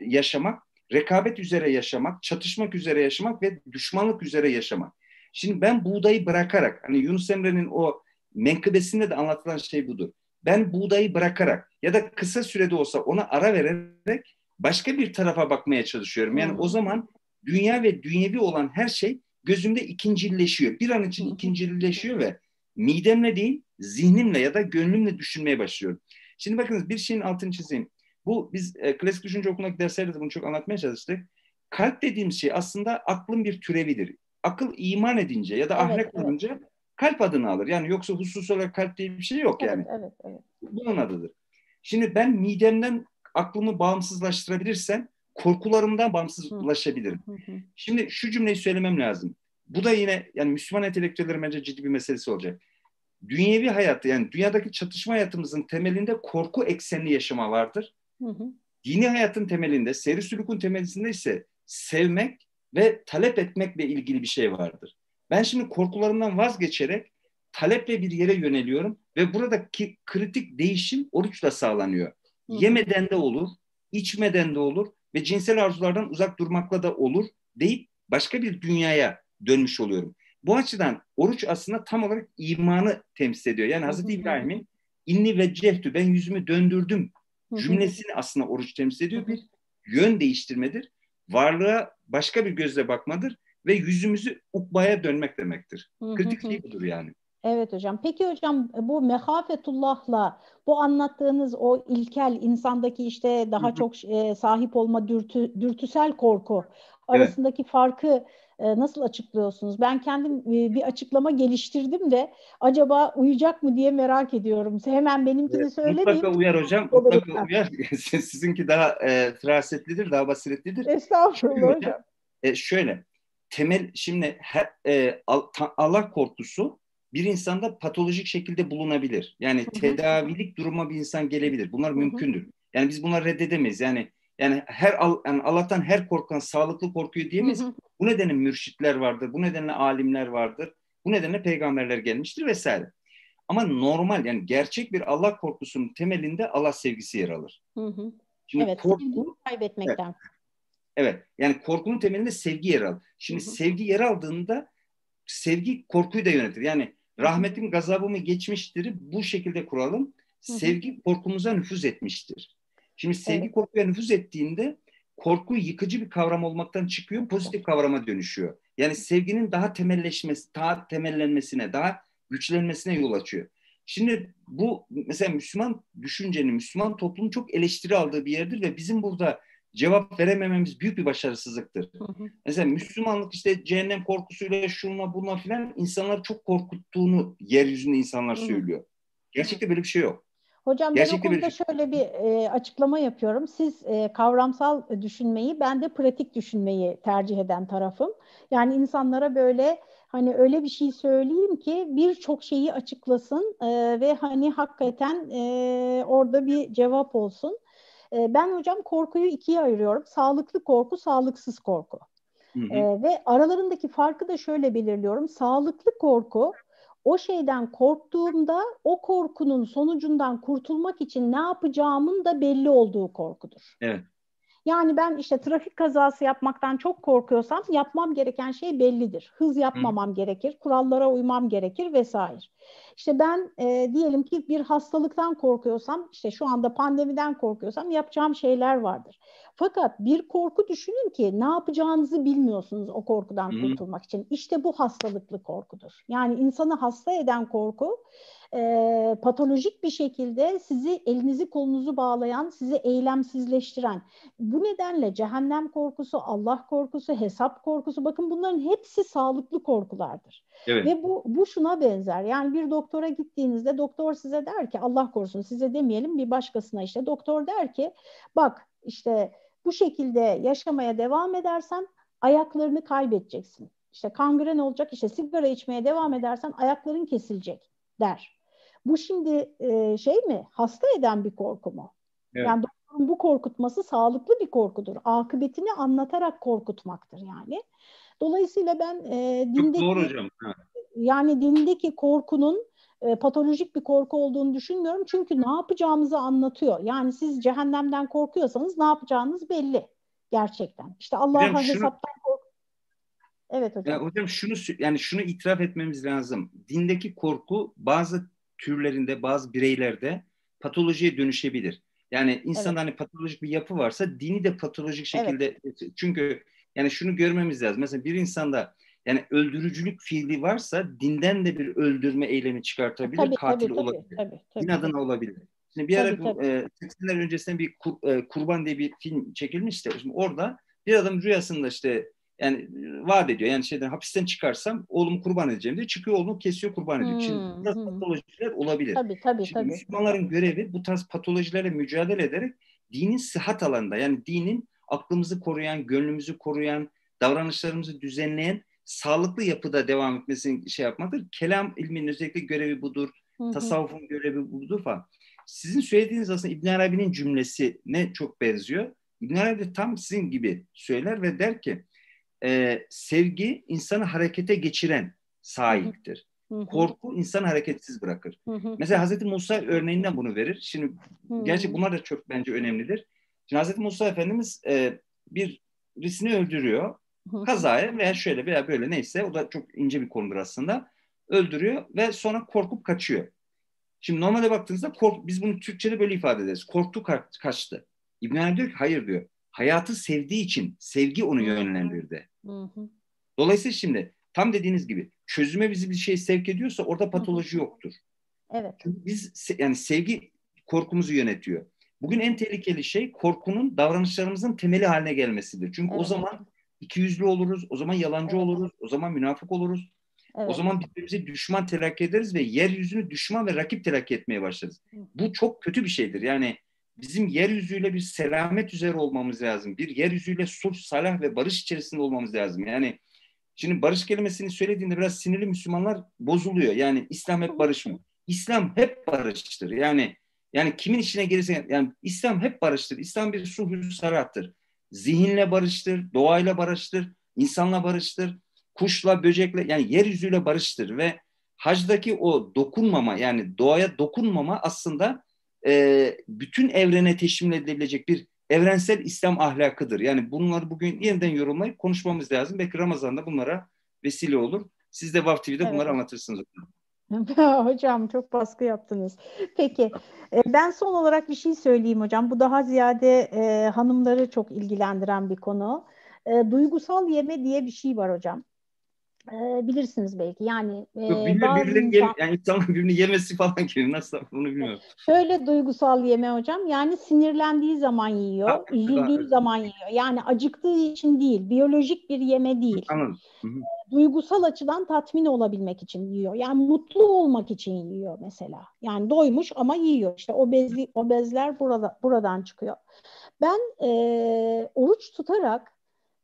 yaşamak, rekabet üzere yaşamak, çatışmak üzere yaşamak ve düşmanlık üzere yaşamak. Şimdi ben buğdayı bırakarak hani Yunus Emre'nin o menkıbesinde de anlatılan şey budur. Ben buğdayı bırakarak ya da kısa sürede olsa ona ara vererek başka bir tarafa bakmaya çalışıyorum. Yani o zaman dünya ve dünyevi olan her şey gözümde ikincilleşiyor. Bir an için ikincilleşiyor ve midemle değil zihnimle ya da gönlümle düşünmeye başlıyorum. Şimdi bakınız bir şeyin altını çizeyim. Bu biz e, klasik düşünce okulundaki derslerde de bunu çok anlatmaya çalıştık. Kalp dediğimiz şey aslında aklın bir türevidir. Akıl iman edince ya da evet, ahlak evet. olunca kalp adını alır. Yani yoksa husus olarak kalp diye bir şey yok yani. Evet, evet, evet. Bunun adıdır. Şimdi ben midemden aklımı bağımsızlaştırabilirsem korkularımdan bağımsızlaşabilirim. Şimdi şu cümleyi söylemem lazım. Bu da yine yani Müslüman entelektüellerin bence ciddi bir meselesi olacak. Dünyevi hayatta yani dünyadaki çatışma hayatımızın temelinde korku eksenli yaşama vardır. Hı hı. Dini hayatın temelinde, seri sülükün temelinde ise sevmek ve talep etmekle ilgili bir şey vardır. Ben şimdi korkularımdan vazgeçerek taleple bir yere yöneliyorum ve buradaki kritik değişim oruçla sağlanıyor. Hı. Yemeden de olur, içmeden de olur ve cinsel arzulardan uzak durmakla da olur deyip başka bir dünyaya dönmüş oluyorum. Bu açıdan oruç aslında tam olarak imanı temsil ediyor. Yani Hazreti İbrahim'in inni ve cehtü ben yüzümü döndürdüm cümlesini aslında oruç temsil ediyor. Bir yön değiştirmedir. Varlığa başka bir gözle bakmadır ve yüzümüzü ukbaya dönmek demektir. Kritik şey budur yani. Evet hocam. Peki hocam bu mehafetullah'la bu anlattığınız o ilkel insandaki işte daha hı hı. çok e, sahip olma dürtü, dürtüsel korku arasındaki evet. farkı e, nasıl açıklıyorsunuz? Ben kendim e, bir açıklama geliştirdim de acaba uyacak mı diye merak ediyorum. Hemen benimkini evet, söylemeyeyim. Mutlaka uyar hocam. Mutlaka uyar. Sizinki daha e, ferasetlidir, daha basiretlidir. Estağfurullah hocam. hocam. E, şöyle, temel şimdi her, e, Allah korkusu bir insanda patolojik şekilde bulunabilir. Yani tedavilik duruma bir insan gelebilir. Bunlar mümkündür. Yani biz bunları reddedemeyiz. Yani yani her yani Allah'tan her korkan sağlıklı korkuyor diyemeyiz. Bu nedenle mürşitler vardır. Bu nedenle alimler vardır. Bu nedenle peygamberler gelmiştir vesaire. Ama normal yani gerçek bir Allah korkusunun temelinde Allah sevgisi yer alır. Şimdi evet, korku kaybetmekten. Evet, evet. Yani korkunun temelinde sevgi yer alır. Şimdi hı hı. sevgi yer aldığında sevgi korkuyu da yönetir. Yani rahmetim gazabımı geçmiştir. Bu şekilde kuralım. Sevgi korkumuza nüfuz etmiştir. Şimdi sevgi evet. korkuya nüfuz ettiğinde korku yıkıcı bir kavram olmaktan çıkıyor, pozitif kavrama dönüşüyor. Yani sevginin daha temelleşmesi, daha temellenmesine, daha güçlenmesine yol açıyor. Şimdi bu mesela Müslüman düşüncenin, Müslüman toplumun çok eleştiri aldığı bir yerdir ve bizim burada cevap veremememiz büyük bir başarısızlıktır. Hı hı. Mesela Müslümanlık işte cehennem korkusuyla şunla bununla filan insanları çok korkuttuğunu yeryüzünde insanlar hı hı. söylüyor. Gerçekte böyle bir şey yok. Hocam Gerçekten ben o konuda bir... şöyle bir e, açıklama yapıyorum. Siz e, kavramsal düşünmeyi, ben de pratik düşünmeyi tercih eden tarafım. Yani insanlara böyle hani öyle bir şey söyleyeyim ki birçok şeyi açıklasın e, ve hani hakikaten e, orada bir cevap olsun. E, ben hocam korkuyu ikiye ayırıyorum. Sağlıklı korku, sağlıksız korku. Hı hı. E, ve aralarındaki farkı da şöyle belirliyorum. Sağlıklı korku o şeyden korktuğumda o korkunun sonucundan kurtulmak için ne yapacağımın da belli olduğu korkudur. Evet. Yani ben işte trafik kazası yapmaktan çok korkuyorsam yapmam gereken şey bellidir. Hız yapmamam Hı. gerekir, kurallara uymam gerekir vesaire. İşte ben e, diyelim ki bir hastalıktan korkuyorsam, işte şu anda pandemiden korkuyorsam yapacağım şeyler vardır. Fakat bir korku düşünün ki ne yapacağınızı bilmiyorsunuz o korkudan Hı-hı. kurtulmak için. İşte bu hastalıklı korkudur. Yani insanı hasta eden korku e, patolojik bir şekilde sizi elinizi kolunuzu bağlayan, sizi eylemsizleştiren. Bu nedenle cehennem korkusu, Allah korkusu, hesap korkusu bakın bunların hepsi sağlıklı korkulardır. Evet. Ve bu, bu şuna benzer. Yani bir doktora gittiğinizde doktor size der ki Allah korusun size demeyelim bir başkasına işte doktor der ki bak işte bu şekilde yaşamaya devam edersen ayaklarını kaybedeceksin. İşte kangren olacak, işte sigara içmeye devam edersen ayakların kesilecek der. Bu şimdi e, şey mi? Hasta eden bir korku mu? Evet. Yani doktorun bu korkutması sağlıklı bir korkudur. Akıbetini anlatarak korkutmaktır yani. Dolayısıyla ben e, dindeki doğru hocam. Yani dindeki korkunun e, patolojik bir korku olduğunu düşünmüyorum. Çünkü ne yapacağımızı anlatıyor. Yani siz cehennemden korkuyorsanız ne yapacağınız belli gerçekten. İşte Allah'a hesaptan kork. Evet hocam. Ya hocam şunu yani şunu itiraf etmemiz lazım. Dindeki korku bazı türlerinde, bazı bireylerde patolojiye dönüşebilir. Yani insan evet. hani patolojik bir yapı varsa dini de patolojik şekilde evet. çünkü yani şunu görmemiz lazım. Mesela bir insanda yani öldürücülük fiili varsa dinden de bir öldürme eylemi çıkartabilir, tabii, tabii, tabii, olabilir. Tabii, tabii, Din adına olabilir. Şimdi bir ara tabii, e, 80'ler öncesinde bir kur, e, Kurban diye bir film çekilmişti. Şimdi orada bir adam rüyasında işte yani vaat ediyor. Yani şeyden hapisten çıkarsam oğlumu kurban edeceğim diye çıkıyor oğlunu kesiyor kurban ediyor. Hmm, Şimdi bu hmm. patolojiler olabilir. Tabii tabii Şimdi tabii. Müslümanların görevi bu tarz patolojilerle mücadele ederek dinin sıhhat alanında yani dinin aklımızı koruyan, gönlümüzü koruyan, davranışlarımızı düzenleyen sağlıklı yapıda devam etmesini şey yapmadır. Kelam ilminin özellikle görevi budur. Hı Tasavvufun görevi budur falan. Sizin söylediğiniz aslında İbn Arabi'nin cümlesi ne çok benziyor. İbn Arabi de tam sizin gibi söyler ve der ki e, sevgi insanı harekete geçiren sahiptir. Korku insanı hareketsiz bırakır. Mesela Hazreti Musa örneğinden bunu verir. Şimdi gerçi bunlar da çok bence önemlidir. Şimdi Hazreti Musa Efendimiz e, birisini öldürüyor Kazaya veya şöyle veya böyle neyse o da çok ince bir konudur aslında. Öldürüyor ve sonra korkup kaçıyor. Şimdi normalde baktığınızda kork, biz bunu Türkçe'de böyle ifade ederiz. Korktu ka kaçtı. İbn Haldun diyor ki hayır diyor. Hayatı sevdiği için sevgi onu yönlendirdi. Dolayısıyla şimdi tam dediğiniz gibi çözüme bizi bir şey sevk ediyorsa orada patoloji yoktur. Evet. Çünkü biz yani sevgi korkumuzu yönetiyor. Bugün en tehlikeli şey korkunun davranışlarımızın temeli haline gelmesidir. Çünkü evet. o zaman iki yüzlü oluruz, o zaman yalancı evet. oluruz, o zaman münafık oluruz. Evet. O zaman birbirimize düşman telakki ederiz ve yeryüzünü düşman ve rakip telakki etmeye başlarız. Bu çok kötü bir şeydir. Yani bizim yeryüzüyle bir selamet üzere olmamız lazım. Bir yeryüzüyle sulh, salah ve barış içerisinde olmamız lazım. Yani şimdi barış kelimesini söylediğinde biraz sinirli Müslümanlar bozuluyor. Yani İslam hep barış mı? İslam hep barıştır. Yani yani kimin işine gelirse yani İslam hep barıştır. İslam bir sulh salattır zihinle barıştır, doğayla barıştır, insanla barıştır, kuşla, böcekle yani yeryüzüyle barıştır ve hacdaki o dokunmama yani doğaya dokunmama aslında e, bütün evrene teşmil edilebilecek bir evrensel İslam ahlakıdır. Yani bunları bugün yeniden yorumlayıp konuşmamız lazım. Belki Ramazan'da bunlara vesile olur. Siz de VAV TV'de evet. bunları anlatırsınız. hocam çok baskı yaptınız. Peki e, ben son olarak bir şey söyleyeyim hocam. Bu daha ziyade e, hanımları çok ilgilendiren bir konu. E, duygusal yeme diye bir şey var hocam. E, bilirsiniz belki. Yani e, Yok, bazı insan... yani insanın birbirini yemesi falan gibi nasıl bunu bilmiyorum. Şöyle duygusal yeme hocam. Yani sinirlendiği zaman yiyor, ha, üzüldüğü ha, zaman yiyor. Yani acıktığı için değil, biyolojik bir yeme değil. Anladım. Hı hı duygusal açıdan tatmin olabilmek için yiyor. Yani mutlu olmak için yiyor mesela. Yani doymuş ama yiyor. İşte obezli, obezler burada buradan çıkıyor. Ben e, oruç tutarak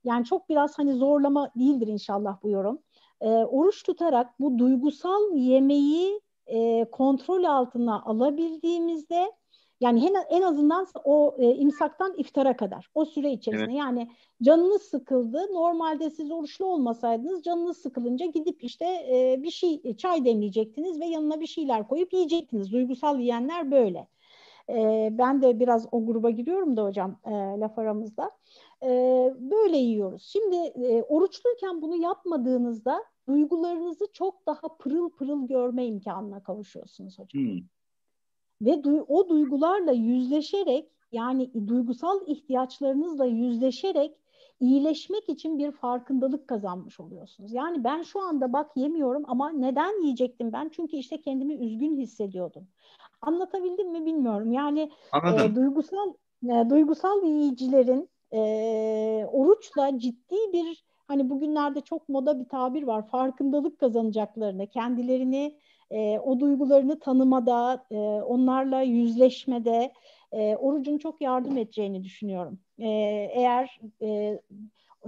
yani çok biraz hani zorlama değildir inşallah bu yorum. E, oruç tutarak bu duygusal yemeği e, kontrol altına alabildiğimizde yani en, azından o e, imsaktan iftara kadar o süre içerisinde evet. yani canınız sıkıldı. Normalde siz oruçlu olmasaydınız canınız sıkılınca gidip işte e, bir şey e, çay demleyecektiniz ve yanına bir şeyler koyup yiyecektiniz. Duygusal yiyenler böyle. E, ben de biraz o gruba giriyorum da hocam e, laf aramızda. E, böyle yiyoruz. Şimdi e, oruçluyken bunu yapmadığınızda duygularınızı çok daha pırıl pırıl görme imkanına kavuşuyorsunuz hocam. Hmm. Ve du- o duygularla yüzleşerek yani duygusal ihtiyaçlarınızla yüzleşerek iyileşmek için bir farkındalık kazanmış oluyorsunuz. Yani ben şu anda bak yemiyorum ama neden yiyecektim ben? Çünkü işte kendimi üzgün hissediyordum. Anlatabildim mi bilmiyorum. Yani e, duygusal e, duygusal yiyicilerin e, oruçla ciddi bir hani bugünlerde çok moda bir tabir var. Farkındalık kazanacaklarını, kendilerini e, o duygularını tanımada, e, onlarla yüzleşmede e, orucun çok yardım edeceğini düşünüyorum. E, eğer e,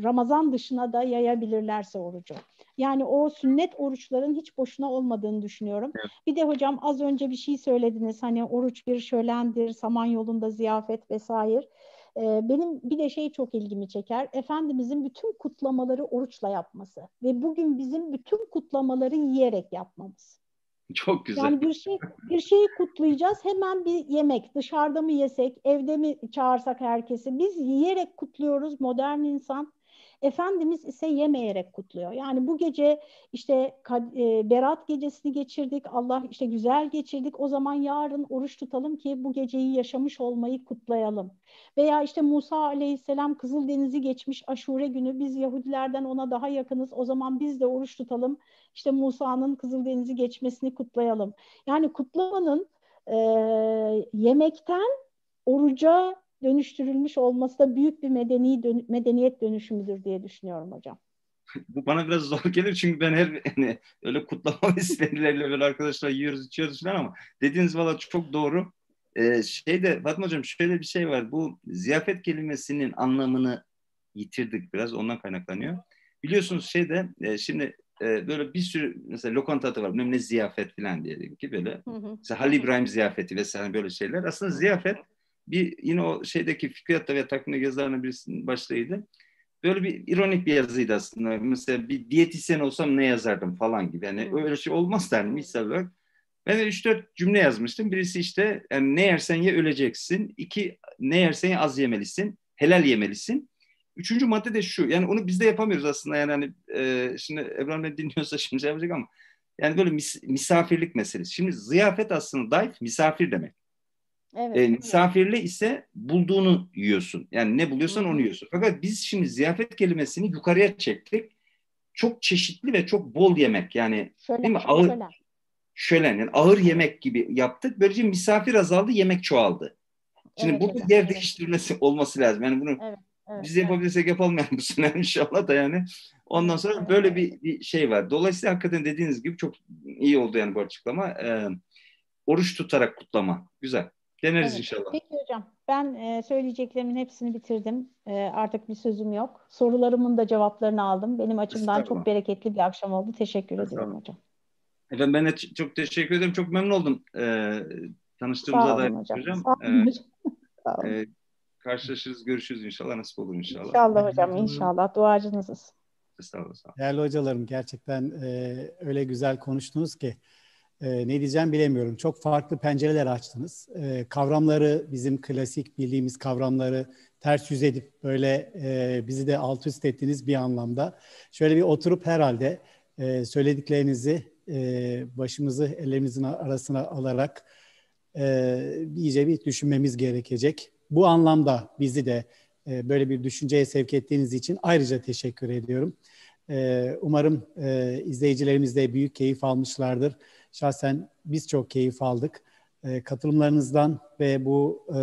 Ramazan dışına da yayabilirlerse orucu. Yani o sünnet oruçların hiç boşuna olmadığını düşünüyorum. Evet. Bir de hocam az önce bir şey söylediniz. Hani oruç bir şölendir, saman yolunda ziyafet vesaire. Ee, benim bir de şey çok ilgimi çeker. Efendimizin bütün kutlamaları oruçla yapması ve bugün bizim bütün kutlamaları yiyerek yapmamız. Çok güzel. Yani bir şey bir şeyi kutlayacağız. Hemen bir yemek. Dışarıda mı yesek, evde mi çağırsak herkesi? Biz yiyerek kutluyoruz modern insan. Efendimiz ise yemeyerek kutluyor. Yani bu gece işte e, Berat gecesini geçirdik. Allah işte güzel geçirdik. O zaman yarın oruç tutalım ki bu geceyi yaşamış olmayı kutlayalım. Veya işte Musa aleyhisselam Kızıldeniz'i geçmiş aşure günü. Biz Yahudilerden ona daha yakınız. O zaman biz de oruç tutalım. İşte Musa'nın Kızıldeniz'i geçmesini kutlayalım. Yani kutlamanın e, yemekten oruca dönüştürülmüş olması da büyük bir medeni dön medeniyet dönüşümüdür diye düşünüyorum hocam. Bu bana biraz zor gelir çünkü ben her hani, öyle kutlama vesileleriyle böyle arkadaşlar yiyoruz içiyoruz falan ama dediğiniz valla çok doğru. Ee, şeyde Fatma Hocam şöyle bir şey var. Bu ziyafet kelimesinin anlamını yitirdik biraz ondan kaynaklanıyor. Biliyorsunuz şeyde e, şimdi e, böyle bir sürü mesela lokanta adı var. Bilmem ne ziyafet falan diyelim ki böyle. Hı hı. Mesela Halil İbrahim ziyafeti vesaire böyle şeyler. Aslında ziyafet bir yine o şeydeki Fikriyatta ve takvimde yazılarının birisinin başlığıydı. Böyle bir ironik bir yazıydı aslında. Mesela bir diyetisyen olsam ne yazardım falan gibi. Yani hmm. öyle şey olmaz derdim misal olarak. Ben de 3-4 cümle yazmıştım. Birisi işte yani ne yersen ye öleceksin. İki ne yersen ye az yemelisin. Helal yemelisin. Üçüncü madde de şu. Yani onu biz de yapamıyoruz aslında. Yani hani, e, şimdi Ebru Bey dinliyorsa şimdi şey yapacak ama yani böyle mis, misafirlik meselesi. Şimdi ziyafet aslında dayf misafir demek. Evet, e, misafirle ise bulduğunu yiyorsun. Yani ne buluyorsan onu yiyorsun. Fakat biz şimdi ziyafet kelimesini yukarıya çektik. Çok çeşitli ve çok bol yemek. Yani şölen, değil mi? Ağır, şölen. şölen yani ağır yemek gibi yaptık. Böylece misafir azaldı, yemek çoğaldı. Şimdi evet, burada evet, yer evet. değiştirmesi olması lazım. Yani bunu evet, evet, biz yapabilirsek evet. yapalım yani bu sene inşallah da yani. Ondan sonra evet, böyle bir, bir şey var. Dolayısıyla hakikaten dediğiniz gibi çok iyi oldu yani bu açıklama. Ee, oruç tutarak kutlama. Güzel. Deneriz evet. inşallah. Peki hocam. Ben e, söyleyeceklerimin hepsini bitirdim. E, artık bir sözüm yok. Sorularımın da cevaplarını aldım. Benim açımdan çok bereketli bir akşam oldu. Teşekkür ediyorum hocam. Efendim ben de çok teşekkür ederim. Çok memnun oldum e, tanıştığımıza da hocam. hocam. Sağ olun hocam. Sağ olun. E, karşılaşırız, görüşürüz inşallah. Nasip olur inşallah. İnşallah hocam, inşallah. Duacınızız. Estağfurullah. Değerli hocalarım gerçekten e, öyle güzel konuştunuz ki e, ne diyeceğim bilemiyorum. Çok farklı pencereler açtınız. E, kavramları, bizim klasik bildiğimiz kavramları ters yüz edip böyle e, bizi de alt üst ettiniz bir anlamda. Şöyle bir oturup herhalde e, söylediklerinizi e, başımızı ellerimizin arasına alarak e, iyice bir düşünmemiz gerekecek. Bu anlamda bizi de e, böyle bir düşünceye sevk ettiğiniz için ayrıca teşekkür ediyorum. E, umarım e, izleyicilerimiz de büyük keyif almışlardır. Şahsen biz çok keyif aldık. E, katılımlarınızdan ve bu e,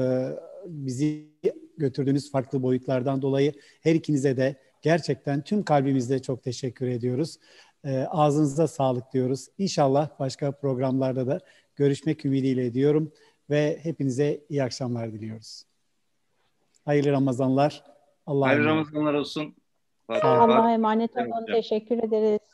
bizi götürdüğünüz farklı boyutlardan dolayı her ikinize de gerçekten tüm kalbimizle çok teşekkür ediyoruz. E, ağzınıza sağlık diyoruz. İnşallah başka programlarda da görüşmek ümidiyle diyorum ve hepinize iyi akşamlar diliyoruz. Hayırlı Ramazanlar. Allah'a Hayırlı Ramazanlar olsun. Allah'a emanet olun. Teşekkür ederiz.